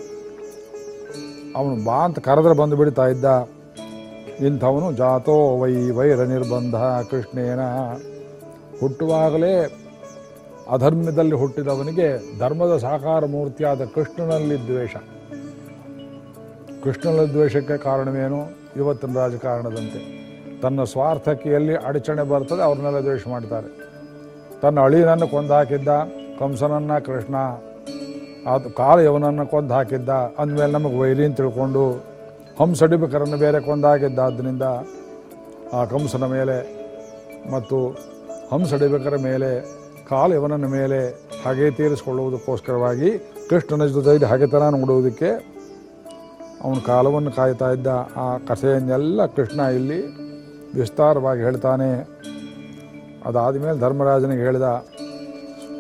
ಅವನು ಬಾ ಅಂತ ಕರೆದ್ರೆ ಬಂದು ಬಿಡ್ತಾ ಇದ್ದ। ಇಂಥವನು ಜಾತೋ ವೈ ವೈರ ನಿರ್ಬಂಧ, ಕೃಷ್ಣೇನ। ಹುಟ್ಟುವಾಗಲೇ ಅಧರ್ಮದಲ್ಲಿ ಹುಟ್ಟಿದವನಿಗೆ ಧರ್ಮದ ಸಾಕಾರ ಮೂರ್ತಿಯಾದ ಕೃಷ್ಣನಲ್ಲಿ ದ್ವೇಷ। ಕೃಷ್ಣನಲ್ಲಿ ದ್ವೇಷಕ್ಕೆ ಕಾರಣವೇನು? ಇವತ್ತಿನ ರಾಜಕಾರಣದಂತೆ. ತನ್ನ ಸ್ವಾರ್ಥಕ್ಕೆ ಎಲ್ಲಿ ಅಡಚಣೆ ಬರ್ತದೆ ಅವ್ರನ್ನೆಲ್ಲ ದ್ವೇಷ ಮಾಡ್ತಾರೆ. ತನ್ನ ಅಳಿನನ್ನು ಕೊಂದು ಹಾಕಿದ್ದ ಕಂಸನನ್ನ ಕೃಷ್ಣ, ಅದು ಕಾಲ ಯವನನ್ನು ಕೊಂದು ಹಾಕಿದ್ದ ಅಂದಮೇಲೆ ನಮಗೆ ವೈರಿ ಅಂತ ತಿಳ್ಕೊಂಡು ಹಂಸಡಿಬಕರನ್ನು ಬೇರೆ ಕೊಂದು ಹಾಕಿದ್ದ ಆದ್ದರಿಂದ ಆ ಕಂಸನ ಮೇಲೆ ಮತ್ತು ಹಂಸಡಿಬಕರ ಮೇಲೆ ಕಾಲ ಯವನನ ಮೇಲೆ ಹಾಗೆ ತೀರಿಸಿಕೊಳ್ಳುವುದಕ್ಕೋಸ್ಕರವಾಗಿ ಕೃಷ್ಣನ ಜೊತೆ ಹಾಗೆತನ ನೋಡುವುದಕ್ಕೆ ಅವನು ಕಾಲವನ್ನು ಕಾಯ್ತಾ ಇದ್ದ ಆ ಕಥೆಯನ್ನೆಲ್ಲ ಕೃಷ್ಣ ಇಲ್ಲಿ ವಿಸ್ತಾರವಾಗಿ ಹೇಳ್ತಾನೆ. ಅದಾದ ಮೇಲೆ ಧರ್ಮರಾಜನಿಗೆ ಹೇಳಿದ,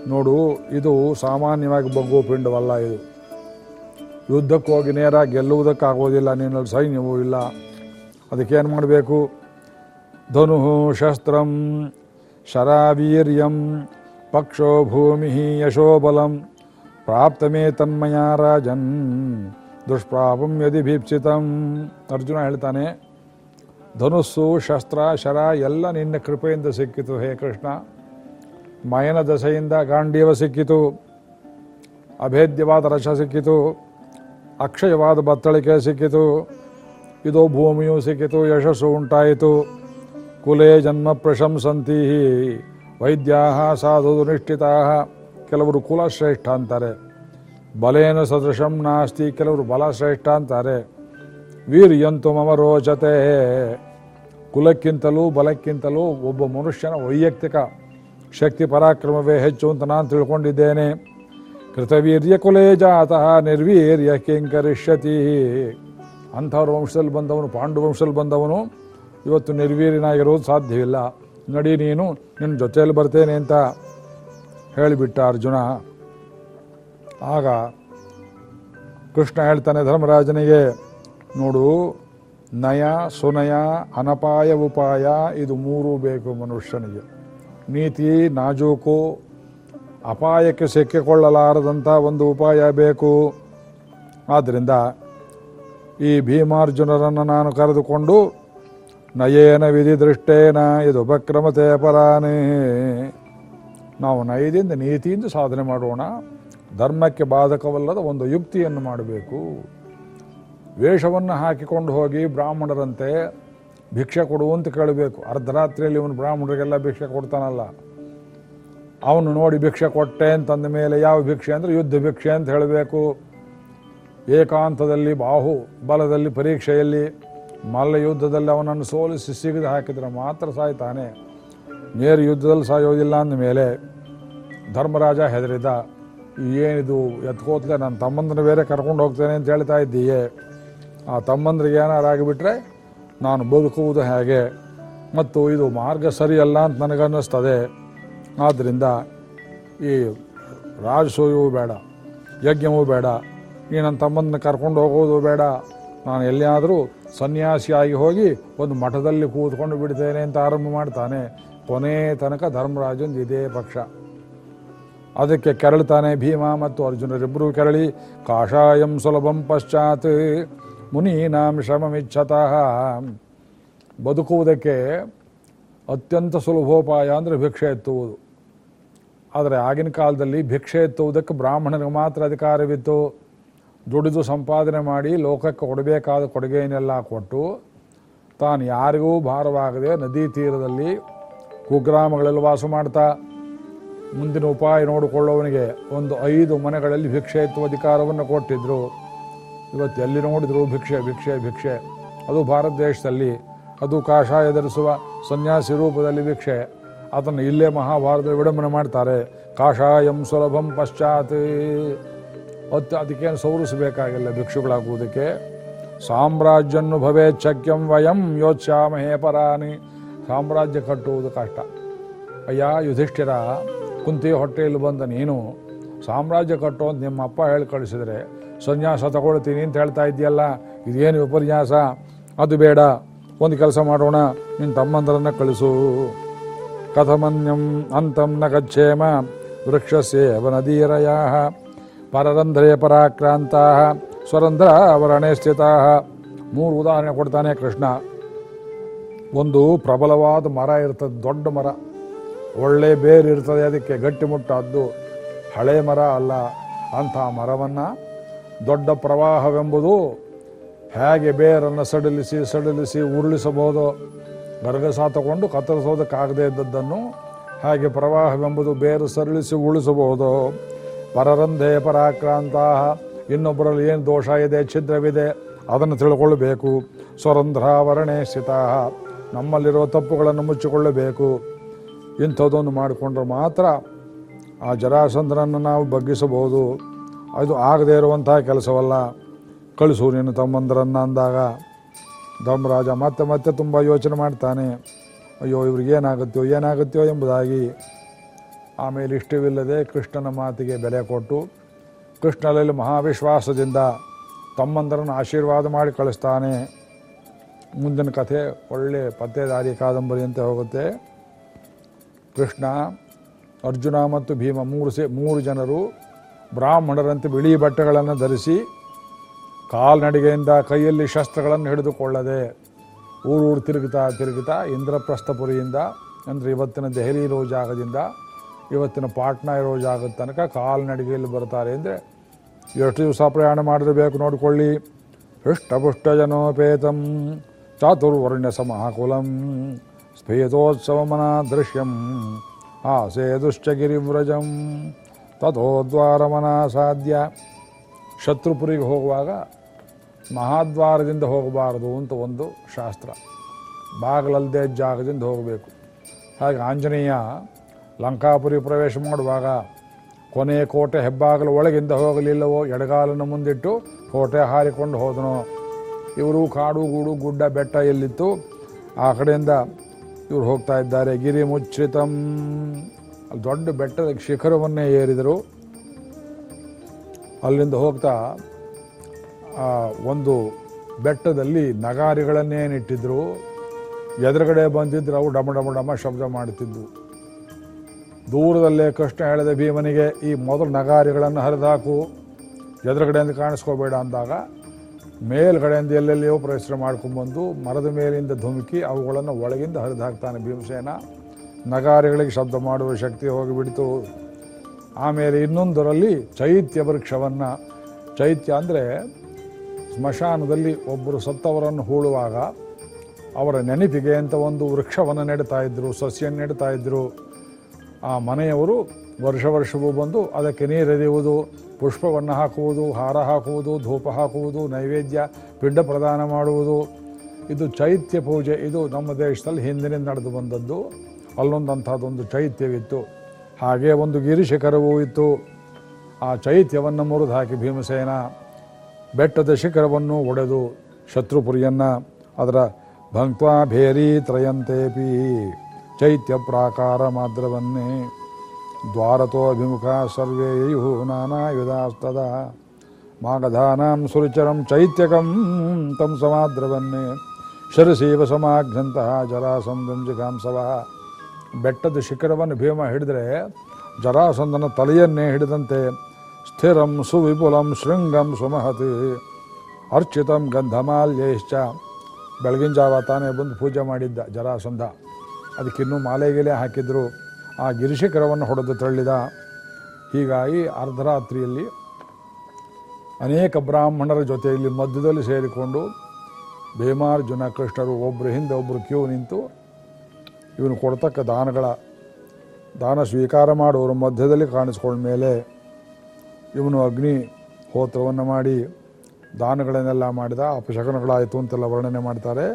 ನೋಡು, ಇದು ಸಾಮಾನ್ಯವಾಗಿ ಬಗ್ಗೋ ಪಿಂಡವಲ್ಲ ಇದು. ಯುದ್ಧಕ್ಕೆ ಹೋಗಿ ನೇರ ಗೆಲ್ಲುವುದಕ್ಕಾಗೋದಿಲ್ಲ ನಿನ್ನಲ್ಲಿ ಸೈನ್ಯವೂ ಇಲ್ಲ. ಅದಕ್ಕೇನು ಮಾಡಬೇಕು? ಧನು ಶಸ್ತ್ರಂ ಶರಾವೀರ್ಯಂ ಪಕ್ಷೋ ಭೂಮಿ ಯಶೋಬಲಂ ಪ್ರಾಪ್ತಮೇ ತನ್ಮಯ ರಾಜನ್. ದುಷ್ಪ್ರಾಪಂ ಯದಿ ಭೀಪ್ಸಿತಂ. ಅರ್ಜುನ ಹೇಳ್ತಾನೆ, ಧನುಸ್ಸು, ಶಸ್ತ್ರ, ಶರ ಎಲ್ಲ ನಿನ್ನ ಕೃಪೆಯಿಂದ ಸಿಕ್ಕಿತು, ಹೇ ಕೃಷ್ಣ. ಮಯನ ದಶೆಯಿಂದ ಗಾಂಡೀವ ಸಿಕ್ಕಿತು. ಅಭೇದ್ಯವಾದ ರಸ ಸಿಕ್ಕಿತು. ಅಕ್ಷಯವಾದ ಬತ್ತಳಿಕೆ ಸಿಕ್ಕಿತು. ಇದು ಭೂಮಿಯೂ ಸಿಕ್ಕಿತು, ಯಶಸ್ಸು ಉಂಟಾಯಿತು. ಕುಲೇ ಜನ್ಮ ಪ್ರಶಂಸಂತಿ ವೈದ್ಯಾ ಸಾಧು ನಿಷ್ಠಿತಾ ಕೆಲವರು ಕುಲಶ್ರೇಷ್ಠ ಅಂತಾರೆ. ಬಲೇನ ಸದೃಶಂ ನಾಸ್ತಿ, ಕೆಲವರು ಬಲ ಶ್ರೇಷ್ಠ ಅಂತಾರೆ ವೀರ್ಯಂತು ಮಮ ರೋಚತೆ ಕುಲಕ್ಕಿಂತಲೂ ಬಲಕ್ಕಿಂತಲೂ ಒಬ್ಬ ಮನುಷ್ಯನ ವೈಯಕ್ತಿಕ ಶಕ್ತಿ ಪರಾಕ್ರಮವೇ ಹೆಚ್ಚು ಅಂತ ನಾನು ತಿಳ್ಕೊಂಡಿದ್ದೇನೆ. ಕೃತವೀರ್ಯ ಕುಲೇ ಜಾತಃ, ನಿರ್ವೀರ್ಯ ಕಿಂಕರಿಷ್ಯತಿ. ಅಂಥವ್ರ ವಂಶದಲ್ಲಿ ಬಂದವನು, ಪಾಂಡು ವಂಶದಲ್ಲಿ ಬಂದವನು, ಇವತ್ತು ನಿರ್ವೀರ್ಯನಾಗಿರೋದು ಸಾಧ್ಯವಿಲ್ಲ. ನಡಿ ನೀನು ನಿನ್ನ ಜೊತೆಯಲ್ಲಿ ಬರ್ತೇನೆ ಅಂತ ಹೇಳಿಬಿಟ್ಟ ಅರ್ಜುನ. ಆಗ ಕೃಷ್ಣ ಹೇಳ್ತಾನೆ ಧರ್ಮರಾಜನಿಗೆ, ನೋಡು, ನಯ, ಸುನಯ, ಅನಪಾಯ, ಉಪಾಯ, ಇದು ಮೂರೂ ಬೇಕು ಮನುಷ್ಯನಿಗೆ. ನೀತಿ, ನಾಜೂಕು, ಅಪಾಯಕ್ಕೆ ಸಿಕ್ಕಿಕೊಳ್ಳಲಾರದಂಥ ಒಂದು ಉಪಾಯ ಬೇಕು. ಆದ್ದರಿಂದ ಈ ಭೀಮಾರ್ಜುನರನ್ನು ನಾನು ಕರೆದುಕೊಂಡು, ನಯೇನ ವಿಧಿ ದೃಷ್ಟೇನ ಇದು ಉಪಕ್ರಮತೆ ಪರಾನೇ ನಾವು ನಯದಿಂದ ನೀತಿಯಿಂದ ಸಾಧನೆ ಮಾಡೋಣ. ಧರ್ಮಕ್ಕೆ ಬಾಧಕವಲ್ಲದ ಒಂದು ಯುಕ್ತಿಯನ್ನು ಮಾಡಬೇಕು. ವೇಷವನ್ನು ಹಾಕಿಕೊಂಡು ಹೋಗಿ ಬ್ರಾಹ್ಮಣರಂತೆ ಭಿಕ್ಷೆ ಕೊಡು ಅಂತ ಕೇಳಬೇಕು. ಅರ್ಧರಾತ್ರಿಯಲ್ಲಿ ಇವನು ಬ್ರಾಹ್ಮಣರಿಗೆಲ್ಲ ಭಿಕ್ಷೆ ಕೊಡ್ತಾನಲ್ಲ. ಅವನು ನೋಡಿ ಭಿಕ್ಷೆ ಕೊಟ್ಟೆ ಅಂತಂದ ಮೇಲೆ ಯಾವ ಭಿಕ್ಷೆ ಅಂದರೆ ಯುದ್ಧ ಭಿಕ್ಷೆ ಅಂತ ಹೇಳಬೇಕು. ಏಕಾಂತದಲ್ಲಿ ಬಾಹು ಬಲದಲ್ಲಿ ಪರೀಕ್ಷೆಯಲ್ಲಿ ಮಲ್ಲ ಯುದ್ಧದಲ್ಲಿ ಅವನನ್ನು ಸೋಲಿಸಿ ಸಿಗದು ಹಾಕಿದರೆ ಮಾತ್ರ ಸಾಯ್ತಾನೆ. ನೇರ ಯುದ್ಧದಲ್ಲಿ ಸಾಯೋದಿಲ್ಲ ಅಂದ ಮೇಲೆ ಧರ್ಮರಾಜ ಹೆದರಿದ. ಏನಿದು ಎತ್ಕೋತ್ಲೆ ನನ್ನ ತಮ್ಮಂದನ ಬೇರೆ ಕರ್ಕೊಂಡು ಹೋಗ್ತೇನೆ ಅಂತ ಹೇಳ್ತಾ ಇದ್ದೀಯೇ. ಆ ತಮ್ಮಂದ್ರಿಗೆ ಏನಾರು ಆಗಿಬಿಟ್ರೆ ನಾನು ಬದುಕುವುದು ಹೇಗೆ? ಮತ್ತು ಇದು ಮಾರ್ಗ ಸರಿಯಲ್ಲ ಅಂತ ನನಗನ್ನಿಸ್ತದೆ. ಆದ್ದರಿಂದ ಈ ರಾಜಸೂಯವೂ ಬೇಡ, ಯಜ್ಞವೂ ಬೇಡ, ಈ ನನ್ನ ತಮ್ಮನ್ನ ಕರ್ಕೊಂಡು ಹೋಗೋದು ಬೇಡ. ನಾನು ಎಲ್ಲಿಯಾದರೂ ಸನ್ಯಾಸಿಯಾಗಿ ಹೋಗಿ ಒಂದು ಮಠದಲ್ಲಿ ಕೂತ್ಕೊಂಡು ಬಿಡ್ತೇನೆ ಅಂತ ಆರಂಭ ಮಾಡ್ತಾನೆ. ಕೊನೆ ತನಕ ಧರ್ಮರಾಜಂದು ಇದೇ ಪಕ್ಷ. ಅದಕ್ಕೆ ಕೆರಳ್ತಾನೆ ಭೀಮ ಮತ್ತು ಅರ್ಜುನರಿಬ್ಬರೂ ಕೆರಳಿ, ಕಾಷಾಯಂ ಸುಲಭಂ ಪಶ್ಚಾತ್, ಮುನೀನಾಂ ಶ್ರಮಮಿಚ್ಛತಃ. ಬದುಕುವುದಕ್ಕೆ ಅತ್ಯಂತ ಸುಲಭೋಪಾಯ ಅಂದರೆ ಭಿಕ್ಷೆ ಎತ್ತುವುದು. ಆದರೆ ಆಗಿನ ಕಾಲದಲ್ಲಿ ಭಿಕ್ಷೆ ಎತ್ತುವುದಕ್ಕೆ ಬ್ರಾಹ್ಮಣರಿಗೆ ಮಾತ್ರ ಅಧಿಕಾರವಿತ್ತು. ದುಡಿದು ಸಂಪಾದನೆ ಮಾಡಿ ಲೋಕಕ್ಕೆ ಕೊಡಬೇಕಾದ ಕೊಡುಗೆಯನ್ನೆಲ್ಲ ಕೊಟ್ಟು ತಾನು ಯಾರಿಗೂ ಭಾರವಾಗದೆ ನದಿ ತೀರದಲ್ಲಿ ಕುಗ್ರಾಮಗಳಲ್ಲಿ ವಾಸ ಮಾಡ್ತಾ ಮುಂದಿನ ಉಪಾಯ ನೋಡಿಕೊಳ್ಳುವವನಿಗೆ ಒಂದು ಐದು ಮನೆಗಳಲ್ಲಿ ಭಿಕ್ಷೆ ಎತ್ತುವ ಅಧಿಕಾರವನ್ನು ಕೊಟ್ಟಿದ್ದರು ಇವತ್ತು ಎಲ್ಲಿ ನೋಡಿದ್ರು ಭಿಕ್ಷೆ ಭಿಕ್ಷೆ ಭಿಕ್ಷೆ. ಅದು ಭಾರತ ದೇಶದಲ್ಲಿ, ಅದು ಕಾಷಾಯ ಧರಿಸುವ ಸನ್ಯಾಸಿ ರೂಪದಲ್ಲಿ ಭಿಕ್ಷೆ. ಅದನ್ನು ಇಲ್ಲೇ ಮಹಾಭಾರತ ವಿಡಂಬನೆ ಮಾಡ್ತಾರೆ. ಕಾಷಾಯಂ ಸುಲಭಂ ಪಶ್ಚಾತ್. ಅತ್ಯ ಅದಕ್ಕೇನು ಸೌರಿಸಬೇಕಾಗಿಲ್ಲ ಭಿಕ್ಷುಗಳಾಗುವುದಕ್ಕೆ. ಸಾಮ್ರಾಜ್ಯನ್ನು ಭವೇ ಚಕ್ಯಂ ವಯಂ ಯೋಚ್ಯಾಮಹೇ ಪರಾನಿ. ಸಾಮ್ರಾಜ್ಯ ಕಟ್ಟುವುದು ಕಷ್ಟ. ಅಯ್ಯ, ಯುಧಿಷ್ಠಿರ ಕುಂತಿ ಹೊಟ್ಟೆಯಲ್ಲಿ ಬಂದ ನೀನು, ಸಾಮ್ರಾಜ್ಯ ಕಟ್ಟು ಅಂತ ನಿಮ್ಮ ಅಪ್ಪ ಹೇಳಿ ಕಳಿಸಿದ್ರೆ, ಸನ್ಯಾಸ ತಗೊಳ್ತೀನಿ ಅಂತ ಹೇಳ್ತಾ ಇದೆಯಲ್ಲ ಇದೇನು ವಿಪರ್ಯಾಸ ಅದು ಬೇಡ, ಒಂದು ಕೆಲಸ ಮಾಡೋಣ ನಿನ್ನ ತಮ್ಮಂದರನ್ನ ಕಳಿಸು. ಕಥಮನ್ಯಂ ಅಂತಂ ನ ಗಚ್ಚೇಮ ವೃಕ್ಷಸ್ಯೇವ ನದೀರಯ ಪರರಂಧ್ರೇ ಪರಾಕ್ರಾಂತ ಸ್ವರಂಧ್ರ ಅವರಣೆ ಸ್ಥಿತ ಮೂರು ಉದಾಹರಣೆ ಕೊಡ್ತಾನೆ ಕೃಷ್ಣ. ಒಂದು ಪ್ರಬಲವಾದ ಮರ ಇರ್ತದೆ, ದೊಡ್ಡ ಮರ. ಒಳ್ಳೆ ಬೇರಿರ್ತದೆ ಅದಕ್ಕೆ ಗಟ್ಟಿಮುಟ್ಟದ್ದು ಹಳೆ ಮರ ಅಲ್ಲ, ಅಂಥ ಮರವನ್ನು ದೊಡ್ಡ ಪ್ರವಾಹವೆಂಬುದು ಹೇಗೆ ಬೇರನ್ನು ಸಡಿಲಿಸಿ ಸಡಿಲಿಸಿ ಉರುಳಿಸಬಹುದು, ಗರ್ಗಸ ತಗೊಂಡು ಕತ್ತರಿಸೋದಕ್ಕಾಗದೇ ಇದ್ದದ್ದನ್ನು ಹಾಗೆ ಪ್ರವಾಹವೆಂಬುದು ಬೇರು ಸರಳಿಸಿ ಉಳಿಸಬಹುದು ಪರರಂಧೆ ಪರಾಕ್ರಾಂತ ಇನ್ನೊಬ್ಬರಲ್ಲಿ ಏನು ದೋಷ ಇದೆ, ಛಿದ್ರವಿದೆ, ಅದನ್ನು ತಿಳ್ಕೊಳ್ಬೇಕು. ಸ್ವರಂಧ್ರಾವರಣೆ ಸ್ಥಿತ ನಮ್ಮಲ್ಲಿರುವ ತಪ್ಪುಗಳನ್ನು ಮುಚ್ಚಿಕೊಳ್ಳಬೇಕು. ಇಂಥದ್ದೊಂದು ಮಾಡಿಕೊಂಡ್ರೆ ಮಾತ್ರ ಆ ಜರಾಸಂದ್ರನ್ನು ನಾವು ಬಗ್ಗಿಸಬಹುದು. ಅದು ಆಗದೇ ಇರುವಂತಹ ಕೆಲಸವಲ್ಲ. ಕಳಿಸು ನೀನು ತಮ್ಮಂದರನ್ನ ಅಂದಾಗ. ಧರ್ಮರಾಜ ಮತ್ತೆ ಮತ್ತೆ ತುಂಬ ಯೋಚನೆ ಮಾಡ್ತಾನೆ. ಅಯ್ಯೋ ಇವ್ರಿಗೇನಾಗುತ್ತೋ ಏನಾಗುತ್ತೋ ಎಂಬುದಾಗಿ. ಆಮೇಲೆ ಇಷ್ಟವಿಲ್ಲದೆ ಕೃಷ್ಣನ ಮಾತಿಗೆ ಬೆಲೆ ಕೊಟ್ಟು ಕೃಷ್ಣನಲ್ಲಿ ಮಹಾವಿಶ್ವಾಸದಿಂದ ತಮ್ಮಂದರನ್ನು ಆಶೀರ್ವಾದ ಮಾಡಿ ಕಳಿಸ್ತಾನೆ. ಮುಂದಿನ ಕಥೆ ಒಳ್ಳೆ ಪತ್ತೇದಾರಿ ಕಾದಂಬರಿ ಅಂತ ಹೋಗುತ್ತೆ. ಕೃಷ್ಣ, ಅರ್ಜುನ ಮತ್ತು ಭೀಮ ಮೂರು ಸೇ, ಮೂರು ಜನರು ಬ್ರಾಹ್ಮಣರಂತೆ ಬಿಳಿ ಬಟ್ಟೆಗಳನ್ನು ಧರಿಸಿ ಕಾಲ್ನಡಿಗೆಯಿಂದ ಕೈಯಲ್ಲಿ ಶಸ್ತ್ರಗಳನ್ನು ಹಿಡಿದುಕೊಳ್ಳದೆ ಊರೂರು ತಿರುಗುತ್ತಾ ತಿರುಗುತ್ತಾ ಇಂದ್ರಪ್ರಸ್ಥಪುರಿಯಿಂದ, ಅಂದರೆ ಇವತ್ತಿನ ದೆಹಲಿ ಇರೋ ಜಾಗದಿಂದ ಇವತ್ತಿನ ಪಾಟ್ನಾ ಇರೋ ಜಾಗದ ತನಕ ಕಾಲ್ನಡಿಗೆಯಲ್ಲಿ ಬರ್ತಾರೆ. ಅಂದರೆ ಎಷ್ಟು ದಿವಸ ಪ್ರಯಾಣ ಮಾಡಿರಬೇಕು ನೋಡಿಕೊಳ್ಳಿ. ಹೃಷ್ಟಪುಷ್ಟ ಜನೋಪೇತಂ, ಚಾತುರ್ವರ್ಣ್ಯ ಸಮಹಾಕುಲಂ. ದೃಶ್ಯಂ ಆಸೇದುಶ್ಚ ಗಿರಿವ್ರಜಂ ತಥೋದ್ವಾರಮನ ಸಾಧ್ಯ. ಶತ್ರುಪುರಿಗೆ ಹೋಗುವಾಗ ಮಹಾದ್ವಾರದಿಂದ ಹೋಗಬಾರದು ಅಂತ ಒಂದು ಶಾಸ್ತ್ರ. ಬಾಗಿಲಲ್ಲದೆ ಜಾಗದಿಂದ ಹೋಗಬೇಕು. ಹಾಗೆ ಆಂಜನೇಯ ಲಂಕಾಪುರಿ ಪ್ರವೇಶ ಮಾಡುವಾಗ ಕೊನೆ ಕೋಟೆ ಹೆಬ್ಬಾಗಲ ಒಳಗಿಂದ ಹೋಗಲಿಲ್ಲವೋ, ಎಡಗಾಲನ್ನು ಮುಂದಿಟ್ಟು ಕೋಟೆ ಹಾರಿಕೊಂಡು ಹೋದನು. ಇವರು ಕಾಡು ಗೂಡು ಗುಡ್ಡ ಬೆಟ್ಟ ಎಲ್ಲಿತ್ತು? ಆ ಕಡೆಯಿಂದ ಇವರು ಹೋಗ್ತಾ ಇದ್ದಾರೆ. ಗಿರಿ ಮುಚ್ಚಿತಂ. ಅಲ್ಲಿ ದೊಡ್ಡ ಬೆಟ್ಟದ ಶಿಖರವನ್ನೇ ಏರಿದರು. ಅಲ್ಲಿಂದ ಹೋಗ್ತಾ, ಆ, ಒಂದು ಬೆಟ್ಟದಲ್ಲಿ ನಗಾರಿಗಳನ್ನೇನಿಟ್ಟಿದ್ರು ಎದುರುಗಡೆ ಬಂದಿದ್ರು, ಅವು ಡಮ ಡಮ ಡಮ ಶಬ್ದ ಮಾಡ್ತಿದ್ವು. ದೂರದಲ್ಲೇ ಕೃಷ್ಣ ಹೇಳಿದ ಭೀಮನಿಗೆ, ಈ ಮೊದಲು ನಗಾರಿಗಳನ್ನು ಹರಿದಾಕು. ಎದುರುಗಡೆಯಿಂದ ಕಾಣಿಸ್ಕೋಬೇಡ ಅಂದಾಗ ಮೇಲ್ಗಡೆಯಿಂದ ಎಲ್ಲೆಲ್ಲಿಯೋ ಪ್ರವೇಶ ಮಾಡ್ಕೊಂಡ್ಬಂದು ಮರದ ಮೇಲಿಂದ ಧುಮುಕಿ ಅವುಗಳನ್ನು ಒಳಗಿಂದ ಹರಿದು ಹಾಕ್ತಾನೆ ಭೀಮಸೇನ. ನಗಾರಿಗಳಿಗೆ ಶಬ್ದ ಮಾಡುವ ಶಕ್ತಿ ಹೋಗಿಬಿಡ್ತು. ಆಮೇಲೆ ಇನ್ನೊಂದರಲ್ಲಿ ಚೈತ್ಯ ವೃಕ್ಷವನ್ನು. ಚೈತ್ಯ ಅಂದರೆ ಸ್ಮಶಾನದಲ್ಲಿ ಒಬ್ಬರು ಸತ್ತವರನ್ನು ಹೂಳುವಾಗ ಅವರ ನೆನಪಿಗೆ ಅಂತ ಒಂದು ವೃಕ್ಷವನ್ನು ನೆಡ್ತಾ ಇದ್ದರು ಸಸ್ಯ ನೆಡ್ತಾ ಇದ್ದರು ಆ ಮನೆಯವರು ವರ್ಷ ವರ್ಷವೂ ಬಂದು ಅದಕ್ಕೆ ನೀರೆರೆಯುವುದು. ಪುಷ್ಪವನ್ನು ಹಾಕುವುದು, ಹಾರ ಹಾಕುವುದು, ಧೂಪ ಹಾಕುವುದು, ನೈವೇದ್ಯ, ಪಿಂಡ ಪ್ರದಾನ ಮಾಡುವುದು. ಇದು ಚೈತ್ಯ ಪೂಜೆ. ಇದು ನಮ್ಮ ದೇಶದಲ್ಲಿ ಹಿಂದಿನಿಂದ ನಡೆದು ಬಂದದ್ದು. ಅಲ್ಲೊಂದಂಥದ್ದೊಂದು ಚೈತ್ಯವಿತ್ತು. ಹಾಗೆ ಒಂದು ಗಿರಿಶಿಖರವೂ ಇತ್ತು. ಆ ಚೈತ್ಯವನ್ನು ಮುರಿದು ಹಾಕಿ ಭೀಮಸೇನ ಬೆಟ್ಟದ ಶಿಖರವನ್ನು ಒಡೆದು ಶತ್ರುಪುರಿಯನ್ನು ಅದರ ಭಂಕ್ವಾ ಭೇರಿ ತ್ರಯಂತೇಪಿ. ಚೈತ್ಯ ಪ್ರಾಕಾರ ಮಾದ್ರವನ್ನೇ. ದ್ವಾರತೋ ಅಭಿಮುಖ ಸರ್ವೇಯು ಯಯುಃ ನಾನಾ ಯುಧಾಸ್ತದ ಮಾಗಧಾನಾಂ ಸುರುಚರಂ ಚೈತ್ಯಕಂ ತಂ ಸಮಾದ್ರವನ್ನೇ. ಶರಸೀವ ಸಮಾಘ್ನಂತಹ ಜರಾಸಂಧಂ ಜಿಗಾಂಸವ ಬೆಟ್ಟದ ಶಿಖರವನ್ನು ಭೀಮ ಹಿಡಿದ್ರೆ ಜರಾಸಂಧನ ತಲೆಯನ್ನೇ ಹಿಡಿದಂತೆ ಸ್ಥಿರಂ ಸುವಿಪುಲಂ ಶೃಂಗಂ ಸುಮಹತಿ. ಅರ್ಚಿತಂ ಗಂಧಮಾಲ್ಯೈಶ್ಚ. ಬೆಳಗಿನ ಜಾವ ತಾನೇ ಬಂದು ಪೂಜೆ ಮಾಡಿದ್ದ ಜರಾಸಂಧ. ಅದಕ್ಕಿನ್ನೂ ಮಾಲೆಗಿಲೆ ಹಾಕಿದ್ರು. ಆ ಗಿರಿಶಿಖರವನ್ನು ಹೊಡೆದು ತಳ್ಳಿದ. ಹೀಗಾಗಿ ಅರ್ಧರಾತ್ರಿಯಲ್ಲಿ ಅನೇಕ ಬ್ರಾಹ್ಮಣರ ಜೊತೆಯಲ್ಲಿ ಮಧ್ಯದಲ್ಲಿ ಸೇರಿಕೊಂಡು ಭೀಮಾರ್ಜುನ, ಕೃಷ್ಣರು ಒಬ್ಬರು ಹಿಂದೆ ಒಬ್ಬರು ಕ್ಯೂ ನಿಂತು ಇವನು ಕೊಡ್ತಕ್ಕ ದಾನಗಳ, ದಾನ ಸ್ವೀಕಾರ ಮಾಡುವವರು ಮಧ್ಯದಲ್ಲಿ ಕಾಣಿಸ್ಕೊಂಡ ಮೇಲೆ ಇವನು ಅಗ್ನಿ ಹೋತ್ರವನ್ನು ಮಾಡಿ ದಾನಗಳನ್ನೆಲ್ಲ ಮಾಡಿದ. ಅಪಶಕನಗಳಾಯಿತು ಅಂತೆಲ್ಲ ವರ್ಣನೆ ಮಾಡ್ತಾರೆ.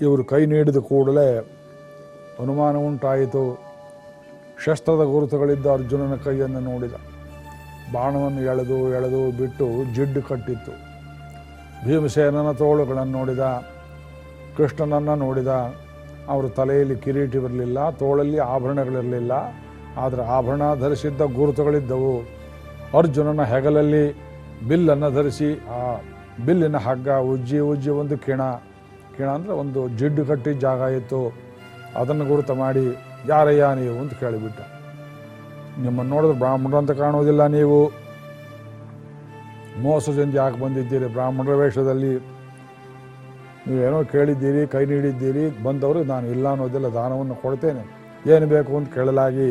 ಇವರು ಕೈ ನೀಡಿದ ಕೂಡಲೇ ಅನುಮಾನ ಉಂಟಾಯಿತು. ಶಸ್ತ್ರದ ಗುರುತುಗಳಿದ್ದ ಅರ್ಜುನನ ಕೈಯನ್ನು ನೋಡಿದ. ಬಾಣವನ್ನು ಎಳೆದು ಎಳೆದು ಬಿಟ್ಟು ಜಿಡ್ಡು ಕಟ್ಟಿತ್ತು. ಭೀಮಸೇನನ ತೋಳುಗಳನ್ನು ನೋಡಿದ. ಕೃಷ್ಣನನ್ನು ನೋಡಿದ. ಅವರ ತಲೆಯಲ್ಲಿ ಕಿರೀಟವಿರಲಿಲ್ಲ ತೋಳಲ್ಲಿ ಆಭರಣಗಳಿರಲಿಲ್ಲ. ಆದರೆ ಆಭರಣ ಧರಿಸಿದ್ದ ಗುರುತುಗಳಿದ್ದವು. ಅರ್ಜುನನ ಹೆಗಲಲ್ಲಿ ಬಿಲ್ಲನ್ನು ಧರಿಸಿ, ಆ ಬಿಲ್ಲಿನ ಹಗ್ಗ ಉಜ್ಜಿ ಉಜ್ಜಿ ಒಂದು ಕಿಣ. ಕಿಣ ಅಂದರೆ ಒಂದು ಜಿಡ್ಡು ಕಟ್ಟಿದ ಜಾಗ ಇತ್ತು. ಅದನ್ನು ಗುರುತು ಮಾಡಿ ಯಾರಯ್ಯ ನೀವು ಅಂತ ಕೇಳಿಬಿಟ್ಟ ನಿಮ್ಮನ್ನು ನೋಡಿದ್ರೆ ಬ್ರಾಹ್ಮಣರು ಅಂತ ಕಾಣೋದಿಲ್ಲ ನೀವು. ಮೋಸದಿಂದ ಯಾಕೆ ಬಂದಿದ್ದೀರಿ? ಬ್ರಾಹ್ಮಣರ ವೇಷದಲ್ಲಿ ನೀವೇನೋ ಕೇಳಿದ್ದೀರಿ, ಕೈ ನೀಡಿದ್ದೀರಿ, ಬಂದವರು ನಾನು ಇಲ್ಲ ಅನ್ನೋದಿಲ್ಲ ದಾನವನ್ನು ಕೊಡ್ತೇನೆ. ಏನು ಬೇಕು ಅಂತ ಕೇಳಲಾಗಿ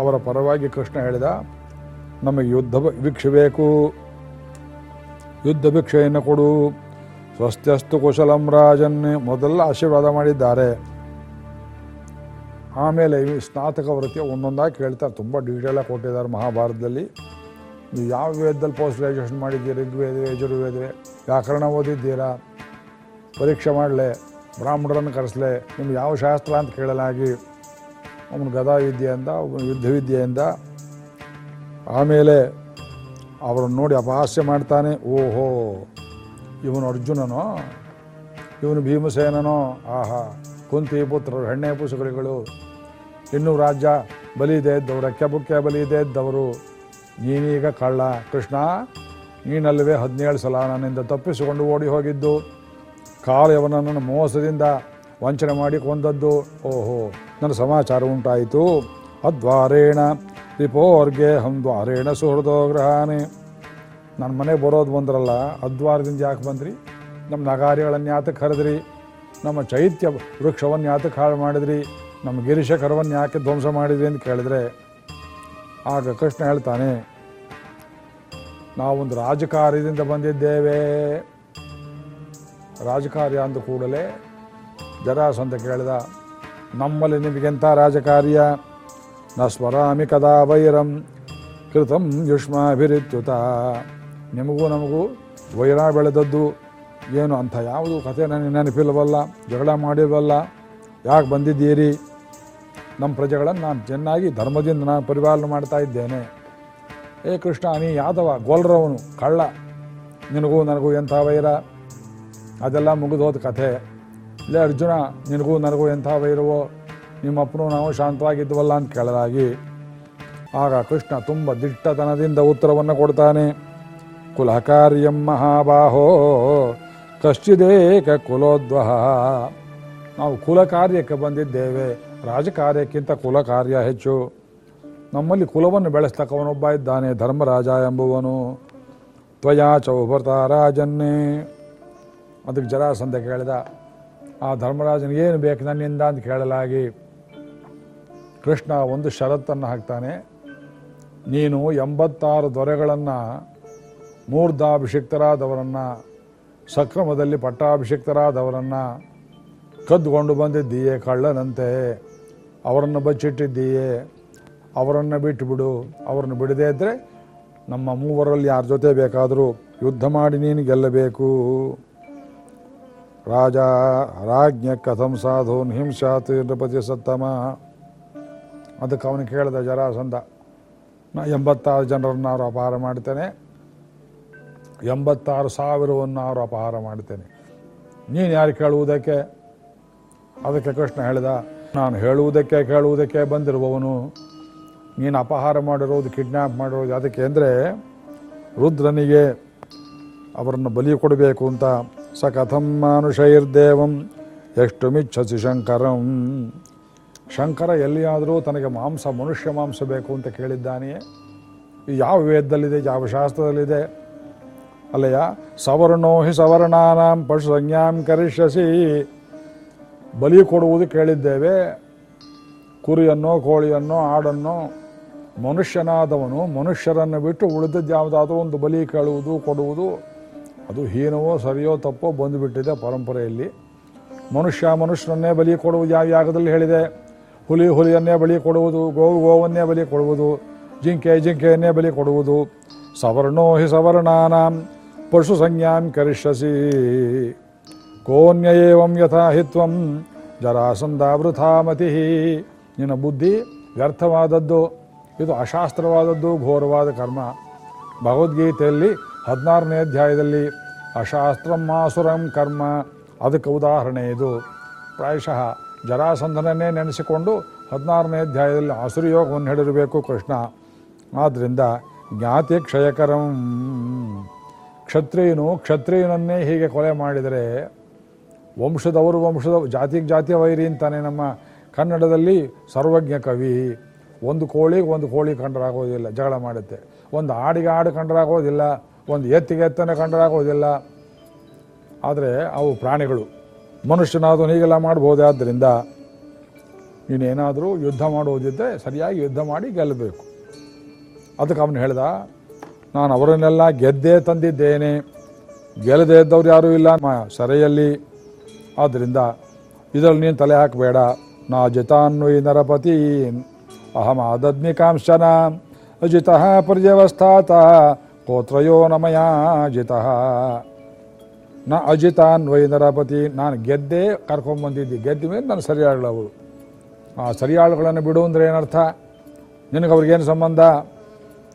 ಅವರ ಪರವಾಗಿ ಕೃಷ್ಣ ಹೇಳಿದ, ನಮಗೆ ಯುದ್ಧ ಭಿಕ್ಷೆ ಬೇಕು. ಯುದ್ಧ ಭಿಕ್ಷೆಯನ್ನು ಕೊಡು. ಸ್ವಸ್ತ್ಯಸ್ತು ಕುಶಲಂ ರಾಜನ್, ಮೊದಲ ಆಶೀರ್ವಾದ ಮಾಡಿದ್ದಾರೆ. ಆಮೇಲೆ ಸ್ನಾತಕ ವೃತ್ತಿಯ ಒಂದೊಂದಾಗಿ ಕೇಳ್ತಾರೆ. ತುಂಬ ಡೀಟೇಲಾಗಿ ಕೊಟ್ಟಿದ್ದಾರೆ ಮಹಾಭಾರತದಲ್ಲಿ. ನೀವು ಯಾವ ವೇದದಲ್ಲಿ ಪೋಸ್ಟ್ ಗ್ರ್ಯಾಜುಯೇಷನ್ ಮಾಡಿದ್ದೀರಿ? ಋಗ್ವೇದವೇ, ಯಜುರ್ವೇದವೇ? ವ್ಯಾಕರಣ ಓದಿದ್ದೀರಾ? ಪರೀಕ್ಷೆ ಮಾಡಲೆ? ಬ್ರಾಹ್ಮಣರನ್ನು ಕರೆಸಲೆ? ನಿಮ್ಗೆ ಯಾವ ಶಾಸ್ತ್ರ ಅಂತ ಕೇಳಲಾಗಿ ಅವನು ಗದಾ ವಿದ್ಯೆಯಿಂದ, ಅವನು ಯುದ್ಧ ವಿದ್ಯೆಯಿಂದ ಆಮೇಲೆ ಅವರನ್ನು ನೋಡಿ ಅಪಹಾಸ್ಯ ಮಾಡ್ತಾನೆ. ಓಹೋ, ಇವನು ಅರ್ಜುನನೋ? ಇವನು ಭೀಮಸೇನನೋ? ಆಹಾ, ಕುಂತಿ ಪುತ್ರರು, ಹೆಣ್ಣೆ ಪುಸುಗಳಿಗಳು ಇನ್ನೂ ರಾಜ್ಯ ಬಲಿದೆ ಇದ್ದವರು ಅಕ್ಕೆ ಬುಕ್ಕೆ ಬಲಿದೆ ಇದ್ದವರು ನೀನೀಗ ಕಳ್ಳ. ಕೃಷ್ಣ ನೀನಲ್ಲವೇ ಹದಿನೇಳು ಸಲ ನನ್ನಿಂದ ತಪ್ಪಿಸಿಕೊಂಡು ಓಡಿ ಹೋಗಿದ್ದು. ಕಾಲಯವನನ್ನು ಮೋಸದಿಂದ ವಂಚನೆ ಮಾಡಿ ಕೊಂದದ್ದು. ಓಹೋ, ನನ್ನ ಸಮಾಚಾರ ಉಂಟಾಯಿತು. ಅದ್ವಾರೇಣ ರಿಪೋರ್ಗೆ ಹಂ ದ್ವಾರೇಣ ಸುಹೃದೋ ಗ್ರಹಾನೆ ನನ್ನ ಮನೆಗೆ ಬರೋದು ಬಂದ್ರಲ್ಲ, ಅದ್ವಾರದಿಂದ ಯಾಕೆ ಬಂದ್ರಿ? ನಮ್ಮ ನಗಾರಿಗಳನ್ನು ಯಾತಕ್ಕೆ ಕರೆದ್ರಿ ನಮ್ಮ ಚೈತ್ಯ ವೃಕ್ಷವನ್ನು ಯಾತಕ್ಕೆ ಹಾಳು ಮಾಡಿದ್ರಿ? ನಮ್ಮ ಗಿರಿಶಕರವನ್ನು ಯಾಕೆ ಧ್ವಂಸ ಮಾಡಿದೆ ಅಂತ ಕೇಳಿದ್ರೆ, ಆಗ ಕೃಷ್ಣ ಹೇಳ್ತಾನೆ, ನಾವೊಂದು ರಾಜಕಾರ್ಯದಿಂದ ಬಂದಿದ್ದೇವೆ. ರಾಜಕಾರ್ಯ ಅಂದ ಕೂಡಲೇ ಜರಾಸಂತ ಕೇಳಿದ, ನಮ್ಮಲ್ಲಿ ನಿಮಗೆಂಥ ರಾಜಕಾರ್ಯ? ನ ಸ್ವರಾಮಿ ಕದಾ ವೈರಂ ಕೃತಂ ಯುಷ್ಮಾಭಿರಿತ್ಯುತ. ನಿಮಗೂ ನಮಗೂ ವೈರ ಬೆಳೆದದ್ದು ಏನು? ಅಂಥ ಯಾವುದು ಕಥೆ ನನಗೆ ನೆನಪಿಲ್ವಲ್ಲ, ಜಗಳ ಮಾಡಿಲ್ವಲ್ಲ? ಯಾಕೆ ಬಂದಿದ್ದೀರಿ? ನಮ್ಮ ಪ್ರಜೆಗಳನ್ನು ನಾನು ಚೆನ್ನಾಗಿ ಧರ್ಮದಿಂದ ನಾನು ಪರಿಪಾಲನೆ ಮಾಡ್ತಾ ಇದ್ದೇನೆ. ಏ ಕೃಷ್ಣ, ನೀ ಯಾದವ, ಗೋಲ್ರವನು, ಕಳ್ಳ, ನಿನಗೂ ನನಗೂ ಎಂಥ ವೈರ? ಅದೆಲ್ಲ ಮುಗಿದೋದ ಕಥೆ. ಇಲ್ಲೇ ಅರ್ಜುನ, ನಿನಗೂ ನನಗೂ ಎಂಥ ವೈರವೋ? ನಿಮ್ಮಪ್ಪನೂ ನಾವು ಶಾಂತವಾಗಿದ್ವಲ್ಲ ಅಂತ ಕೇಳಲಾಗಿ. ಆಗ ಕೃಷ್ಣ ತುಂಬ ದಿಟ್ಟತನದಿಂದ ಉತ್ತರವನ್ನು ಕೊಡ್ತಾನೆ. ಕುಲಕಾರ್ಯಂ ಮಹಾಬಾಹೋ, ಕಶ್ಚಿದೇಕ ಕುಲೋದ್ವಹ. ನಾವು ಕುಲ ಕಾರ್ಯಕ್ಕೆ ಬಂದಿದ್ದೇವೆ. ರಾಜಕಾರ್ಯಕ್ಕಿಂತ ಕುಲ ಕಾರ್ಯ ಹೆಚ್ಚು. ನಮ್ಮಲ್ಲಿ ಕುಲವನ್ನು ಬೆಳೆಸ್ತಕ್ಕವನೊಬ್ಬ ಇದ್ದಾನೆ, ಧರ್ಮರಾಜ ಎಂಬುವನು. ತ್ವಯಾ ಚೌಭರ್ತ ರಾಜನ್ನೇ. ಅದಕ್ಕೆ ಜರಾಸಂಧ ಕೇಳಿದ, ಆ ಧರ್ಮರಾಜನಿಗೇನು ಬೇಕು ನನ್ನಿಂದ ಅಂತ ಕೇಳಲಾಗಿ, ಕೃಷ್ಣ ಒಂದು ಷರತ್ತನ್ನು ಹಾಕ್ತಾನೆ. ನೀನು ಎಂಬತ್ತಾರು ದೊರೆಗಳನ್ನು, ಮೂರ್ಧಾಭಿಷಿಕ್ತರಾದವರನ್ನು, ಸಕ್ರಮದಲ್ಲಿ ಪಟ್ಟಾಭಿಷಿಕ್ತರಾದವರನ್ನು ಕದ್ದುಕೊಂಡು ಬಂದಿದ್ದೀಯೇ ಕಳ್ಳನಂತೆ. ಅವರನ್ನು ಬಚ್ಚಿಟ್ಟಿದ್ದೀಯೇ, ಅವರನ್ನು ಬಿಟ್ಟು ಬಿಡು ಅವರನ್ನು ಬಿಡದೇ ಇದ್ದರೆ ನಮ್ಮ ಮೂವರಲ್ಲಿ ಯಾರ ಜೊತೆ ಬೇಕಾದರೂ ಯುದ್ಧ ಮಾಡಿ ನೀನು ಗೆಲ್ಲಬೇಕು. ರಾಜ ರಾಜ್ಞ ಕಥಂ ಸಾಧು ಹಿಂಸಾತ್ ನೃಪತಿ ಸತ್ತಮ. ಅದಕ್ಕೆ ಅವನು ಕೇಳಿದ ಜರಾಸಂಧ, ನಾ ಎಂಬತ್ತಾರು ಜನರನ್ನು ಅವರು ಅಪಹಾರ ಮಾಡ್ತೇನೆ, ಎಂಬತ್ತಾರು ಸಾವಿರವನ್ನು ಅವರು ಅಪಹಾರ ಮಾಡ್ತೇನೆ. ನೀನು ಯಾರು ಕೇಳುವುದಕ್ಕೆ? ಅದಕ್ಕೆ ಕೃಷ್ಣ ಹೇಳಿದ ನಾನು ಹೇಳುವುದಕ್ಕೆ ಕೇಳುವುದಕ್ಕೆ ಬಂದಿರುವವನು, ನೀನು ಅಪಹಾರ ಮಾಡಿರೋದು ಕಿಡ್ನ್ಯಾಪ್ ಮಾಡಿರೋದು ಅದಕ್ಕೆ ಅಂದರೆ, ರುದ್ರನಿಗೆ ಅವರನ್ನು ಬಲಿ ಕೊಡಬೇಕು ಅಂತ ಸ ಕಥಂ ಮಾನುಷೈರ್ದೇವಂ, ಎಷ್ಟು ಮಿಚ್ಚಸಿ ಶಂಕರಂ. ಶಂಕರ ಎಲ್ಲಿಯಾದರೂ ತನಗೆ ಮಾಂಸ, ಮನುಷ್ಯ ಮಾಂಸ ಬೇಕು ಅಂತ ಕೇಳಿದ್ದಾನೆಯೇ? ಯಾವ ವೇದದಲ್ಲಿದೆ, ಯಾವ ಶಾಸ್ತ್ರದಲ್ಲಿದೆ? ಅಲ್ಲಯ್ಯ, ಸವರ್ಣೋ ಹಿ ಸವರ್ಣಾನಾಂ ಪಶು ಸಂಜ್ಞಾಂ ಕರಿಷ್ಯಸಿ. ಬಲಿ ಕೊಡುವುದು ಕೇಳಿದ್ದೇವೆ. ಕುರಿಯನ್ನೋ, ಕೋಳಿಯನ್ನೋ, ಆಡನ್ನೋ, ಮನುಷ್ಯನಾದವನು ಮನುಷ್ಯರನ್ನು ಬಿಟ್ಟು ಉಳಿದದ್ದು ಯಾವುದಾದ್ರೂ ಒಂದು ಬಲಿ ಕೇಳುವುದು, ಕೊಡುವುದು, ಅದು ಹೀನವೋ, ಸರಿಯೋ, ತಪ್ಪೋ ಬಂದುಬಿಟ್ಟಿದೆ ಪರಂಪರೆಯಲ್ಲಿ. ಮನುಷ್ಯ ಮನುಷ್ಯನನ್ನೇ ಬಲಿ ಕೊಡುವುದು ಯಾವ ಯಾಗದಲ್ಲಿ ಹೇಳಿದೆ? ಹುಲಿ ಹುಲಿಯನ್ನೇ ಬಲಿ ಕೊಡುವುದು ಗೋವು ಗೋವನ್ನೇ ಬಲಿ ಕೊಡುವುದು, ಜಿಂಕೆ ಜಿಂಕೆಯನ್ನೇ ಬಲಿ ಕೊಡುವುದು. ಸವರ್ಣೋ ಹಿ ಸವರ್ಣಾನಾಂ ಪಶು ಸಂಜ್ಞಾಂ ಕರಿಷ್ಯಸಿ. ಕೋನ್ಯೇವಂ ಯಥಾ ಹಿತ್ವಂ ಜರಾಸಂಧಾವೃಥಾ ಮತಿ ನಿನ್ನ ಬುದ್ಧಿ ವ್ಯರ್ಥವಾದದ್ದು ಇದು ಅಶಾಸ್ತ್ರವಾದದ್ದು ಘೋರವಾದ ಕರ್ಮ ಭಗವದ್ಗೀತೆಯಲ್ಲಿ ಹದಿನಾರನೇ ಅಧ್ಯಾಯದಲ್ಲಿ ಅಶಾಸ್ತ್ರ ಮಾಸುರಂ ಕರ್ಮ, ಅದಕ್ಕೆ ಉದಾಹರಣೆ ಇದು. ಪ್ರಾಯಶಃ ಜರಾಸಂಧನನ್ನೇ ನೆನೆಸಿಕೊಂಡು ಹದಿನಾರನೇ ಅಧ್ಯಾಯದಲ್ಲಿ ಆಸುರಿ ಯೋಗವನ್ನು ಹಿಡಿರಬೇಕು ಕೃಷ್ಣ. ಆದ್ದರಿಂದ ಜ್ಞಾತಿ ಕ್ಷಯಕರಂ. ಕ್ಷತ್ರಿಯನು ಕ್ಷತ್ರಿಯನನ್ನೇ ಹೀಗೆ ಕೊಲೆ ಮಾಡಿದರೆ ವಂಶದವರು ವಂಶದ ಜಾತಿಗೆ ಜಾತಿಯ ವೈರಿ ಅಂತಾನೆ ನಮ್ಮ ಕನ್ನಡದಲ್ಲಿ ಸರ್ವಜ್ಞ ಕವಿ. ಒಂದು ಕೋಳಿಗೆ ಒಂದು ಕೋಳಿ ಕಂಡರಾಗೋದಿಲ್ಲ, ಜಗಳ ಮಾಡುತ್ತೆ. ಒಂದು ಹಾಡಿಗೆ ಹಾಡು ಕಂಡರಾಗೋದಿಲ್ಲ, ಒಂದು ಎತ್ತಿಗೆ ಎತ್ತನೆ ಕಂಡರಾಗೋದಿಲ್ಲ. ಆದರೆ ಅವು ಪ್ರಾಣಿಗಳು. ಮನುಷ್ಯನಾದರೂ ಹೀಗೆಲ್ಲ ಮಾಡ್ಬೋದು? ಆದ್ದರಿಂದ ನೀನೇನಾದರೂ ಯುದ್ಧ ಮಾಡುವುದಿದ್ದರೆ ಸರಿಯಾಗಿ ಯುದ್ಧ ಮಾಡಿ ಗೆಲ್ಲಬೇಕು. ಅದಕ್ಕೆ ಅವನು ಹೇಳ್ದ, ನಾನು ಅವರನ್ನೆಲ್ಲ ಗೆದ್ದೇ ತಂದಿದ್ದೇನೆ. ಗೆಲ್ಲದೇ ಇದ್ದವ್ರು ಯಾರೂ ಇಲ್ಲ. ಸೆರೆಯಲ್ಲಿ ಆದ್ದರಿಂದ ಇದರಲ್ಲಿ ನೀನು ತಲೆ ಹಾಕಬೇಡ. ನಾ ಜಿತಾನ್ವಯಿ ನರಪತಿ. ಅಹಮ ಆದದ್ಮಿಕಾಂಶನ ಅಜಿತ ಪರ್ಯವಸ್ಥಾತ. ಕೋತ್ರಯೋ ನಮಯ ನ ನಾ ವೈ ನರಪತಿ. ನಾನು ಗೆದ್ದೇ ಕರ್ಕೊಂಬಂದಿದ್ದೆ. ಗೆದ್ದ ಮೇಲೆ ನಾನು ಸರಿಯಾಳಗಳು ಆ ಸರಿಯಾಳುಗಳನ್ನು ಬಿಡು ಅಂದ್ರೆ ಏನರ್ಥ? ನಿನಗೆ ಅವ್ರಿಗೇನು ಸಂಬಂಧ?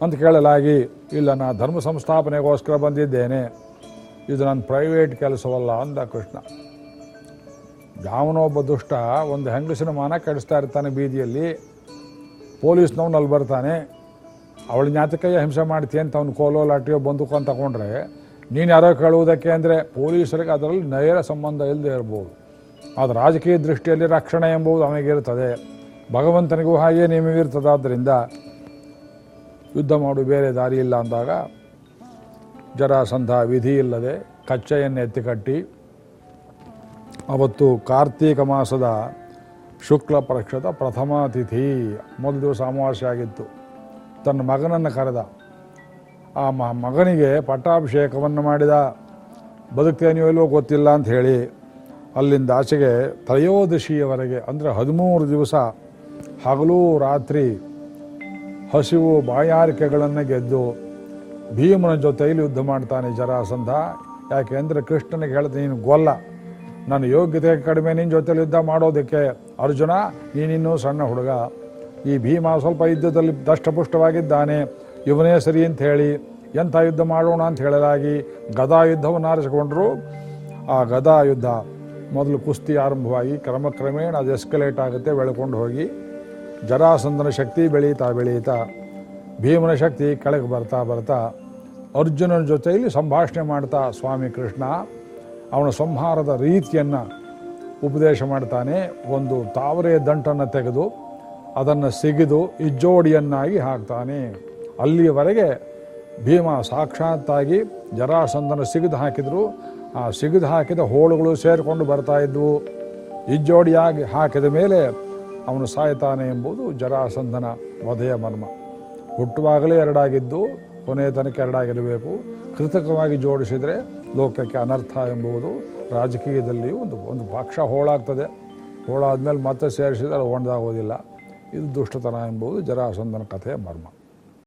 ಅಂತ ಕೇಳಲಾಗಿ, ಇಲ್ಲ, ನಾ ಧರ್ಮ ಸಂಸ್ಥಾಪನೆಗೋಸ್ಕರ ಬಂದಿದ್ದೇನೆ. ಇದು ನನ್ನ ಪ್ರೈವೇಟ್ ಕೆಲಸವಲ್ಲ ಅಂದ ಕೃಷ್ಣ. ಯಾವನೊಬ್ಬ ದುಷ್ಟ, ಒಂದು ಹೆಂಗಸಿನ ಮಾನ ಕೆಡಿಸ್ತಾ ಇರ್ತಾನೆ ಬೀದಿಯಲ್ಲಿ. ಪೊಲೀಸ್ನವ್ನು ಅಲ್ಲಿ ಬರ್ತಾನೆ. ಅವಳ ಜ್ಞಾತಕಯ್ಯ ಹಿಂಸೆ ಮಾಡ್ತೀಯ ಅಂತ ಅವ್ನು ಕೋಲೋ ಲಾಟಿಯೋ ಬಂದೂಕು ಅಂತ ತಗೊಂಡ್ರೆ, ನೀನು ಯಾರೋ ಕೇಳುವುದಕ್ಕೆ ಅಂದರೆ ಪೊಲೀಸರಿಗೆ ಅದರಲ್ಲಿ ನೇರ ಸಂಬಂಧ ಇಲ್ಲದೆ ಇರ್ಬೋದು. ಅದು ರಾಜಕೀಯ ದೃಷ್ಟಿಯಲ್ಲಿ ರಕ್ಷಣೆ ಎಂಬುದು ಅವನಿಗಿರ್ತದೆ ಭಗವಂತನಿಗೂ ಹಾಗೆ ನಿಮಗಿರ್ತದಾದ್ದರಿಂದ ಯುದ್ಧ ಮಾಡು, ಬೇರೆ ದಾರಿ ಇಲ್ಲ ಅಂದಾಗ ಜರಾಸಂಧ ವಿಧಿ ಇಲ್ಲದೆ ಕಚ್ಚೆಯನ್ನು ಎತ್ತಿಕಟ್ಟಿ ಅವತ್ತು ಕಾರ್ತೀಕ ಮಾಸದ ಶುಕ್ಲ ಪಕ್ಷದ ಪ್ರಥಮ ತಿಥಿ. ಮೊದಲು ದಿವಸ ಅಮಾವಾಸ್ಯೆ ಆಗಿತ್ತು. ತನ್ನ ಮಗನನ್ನು ಕರೆದ. ಆ ಮ ಮಗನಿಗೆ ಪಟ್ಟಾಭಿಷೇಕವನ್ನು ಮಾಡಿದ. ಬದುಕ್ತೇನೆಯೋ ಇಲ್ಲವೋ ಗೊತ್ತಿಲ್ಲ ಅಂತ ಹೇಳಿ ಅಲ್ಲಿಂದ ಆಚೆಗೆ ತ್ರಯೋದಶಿಯವರೆಗೆ ಅಂದರೆ ಹದಿಮೂರು ದಿವಸ ಹಗಲು ರಾತ್ರಿ ಹಸಿವು ಬಾಯಾರಿಕೆಗಳನ್ನು ಗೆದ್ದು ಭೀಮನ ಜೊತೆಯಲ್ಲಿ ಯುದ್ಧ ಮಾಡ್ತಾನೆ ಜರಾಸಂಧ. ಯಾಕೆ ಅಂದರೆ ಕೃಷ್ಣನಿಗೆ ಹೇಳ್ತೀನಿ ನೀನು ಗೊಲ್ಲ. ನನ್ನ ಯೋಗ್ಯತೆ ಕಡಿಮೆ ನಿನ್ನ ಜೊತೆಲಿ ಯುದ್ಧ ಮಾಡೋದಕ್ಕೆ. ಅರ್ಜುನ, ನೀನಿನ್ನು ಸಣ್ಣ ಹುಡುಗ. ಈ ಭೀಮ ಸ್ವಲ್ಪ ಯುದ್ಧದಲ್ಲಿ ದಷ್ಟಪುಷ್ಟವಾಗಿದ್ದಾನೆ. ಇವನೇ ಸರಿ ಅಂತ ಹೇಳಿ, ಎಂಥ ಯುದ್ಧ ಮಾಡೋಣ ಅಂತ ಹೇಳಲಾಗಿ ಗದಾ ಯುದ್ಧವನ್ನು ಆರಿಸಿಕೊಂಡ್ರು. ಆ ಗದಾ ಯುದ್ಧ ಮೊದಲು ಕುಸ್ತಿ ಆರಂಭವಾಗಿ ಕ್ರಮಕ್ರಮೇಣ ಅದು ಎಸ್ಕಲೇಟ್ ಆಗುತ್ತೆ, ಬೆಳ್ಕೊಂಡು ಹೋಗಿ. ಜರಾಸಂಧನ ಶಕ್ತಿ ಬೆಳೀತಾ ಬೆಳೀತಾ, ಭೀಮನ ಶಕ್ತಿ ಕೆಳಗೆ ಬರ್ತಾ ಬರ್ತಾ ಅರ್ಜುನನ ಜೊತೆಯಲ್ಲಿ ಸಂಭಾಷಣೆ ಮಾಡ್ತಾ, ಸ್ವಾಮಿ ಕೃಷ್ಣ ಅವನ ಸಂಹಾರದ ರೀತಿಯನ್ನು ಉಪದೇಶ ಮಾಡ್ತಾನೆ. ಒಂದು ತಾವರೆ ದಂಟನ್ನು ತೆಗೆದು ಅದನ್ನು ಸಿಗಿದು ಇಜ್ಜೋಡಿಯನ್ನಾಗಿ ಹಾಕ್ತಾನೆ. ಅಲ್ಲಿಯವರೆಗೆ ಭೀಮ ಸಾಕ್ಷಾತ್ತಾಗಿ ಜರಾಸಂದನ ಸಿಗಿದು ಹಾಕಿದ್ರು. ಆ ಸಿಗಿದು ಹಾಕಿದ ಹೋಳುಗಳು ಸೇರಿಕೊಂಡು ಬರ್ತಾ ಇದ್ವು. ಇಜ್ಜೋಡಿಯಾಗಿ ಹಾಕಿದ ಮೇಲೆ ಅವನು ಸಾಯ್ತಾನೆ ಎಂಬುದು ಜರಾಸಂಧನ ವಧೆಯ ಮರ್ಮ. ಹುಟ್ಟುವಾಗಲೇ ಎರಡಾಗಿದ್ದು ಕೊನೆಯ ತನಕ ಎರಡಾಗಿರಬೇಕು. ಕೃತಕವಾಗಿ ಜೋಡಿಸಿದರೆ ಲೋಕಕ್ಕೆ ಅನರ್ಥ ಎಂಬುದು ರಾಜಕೀಯದಲ್ಲಿ ಒಂದು ಒಂದು ಪಕ್ಷ ಹೋಳಾಗ್ತದೆ. ಹೋಳಾದ್ಮೇಲೆ ಮತ್ತೆ ಸೇರಿಸಿದರೆ ಒಣದಾಗೋದಿಲ್ಲ ಇದು ದುಷ್ಟತನ ಎಂಬುದು ಜರಾಸಂಧನ ಕಥೆಯ ಮರ್ಮ.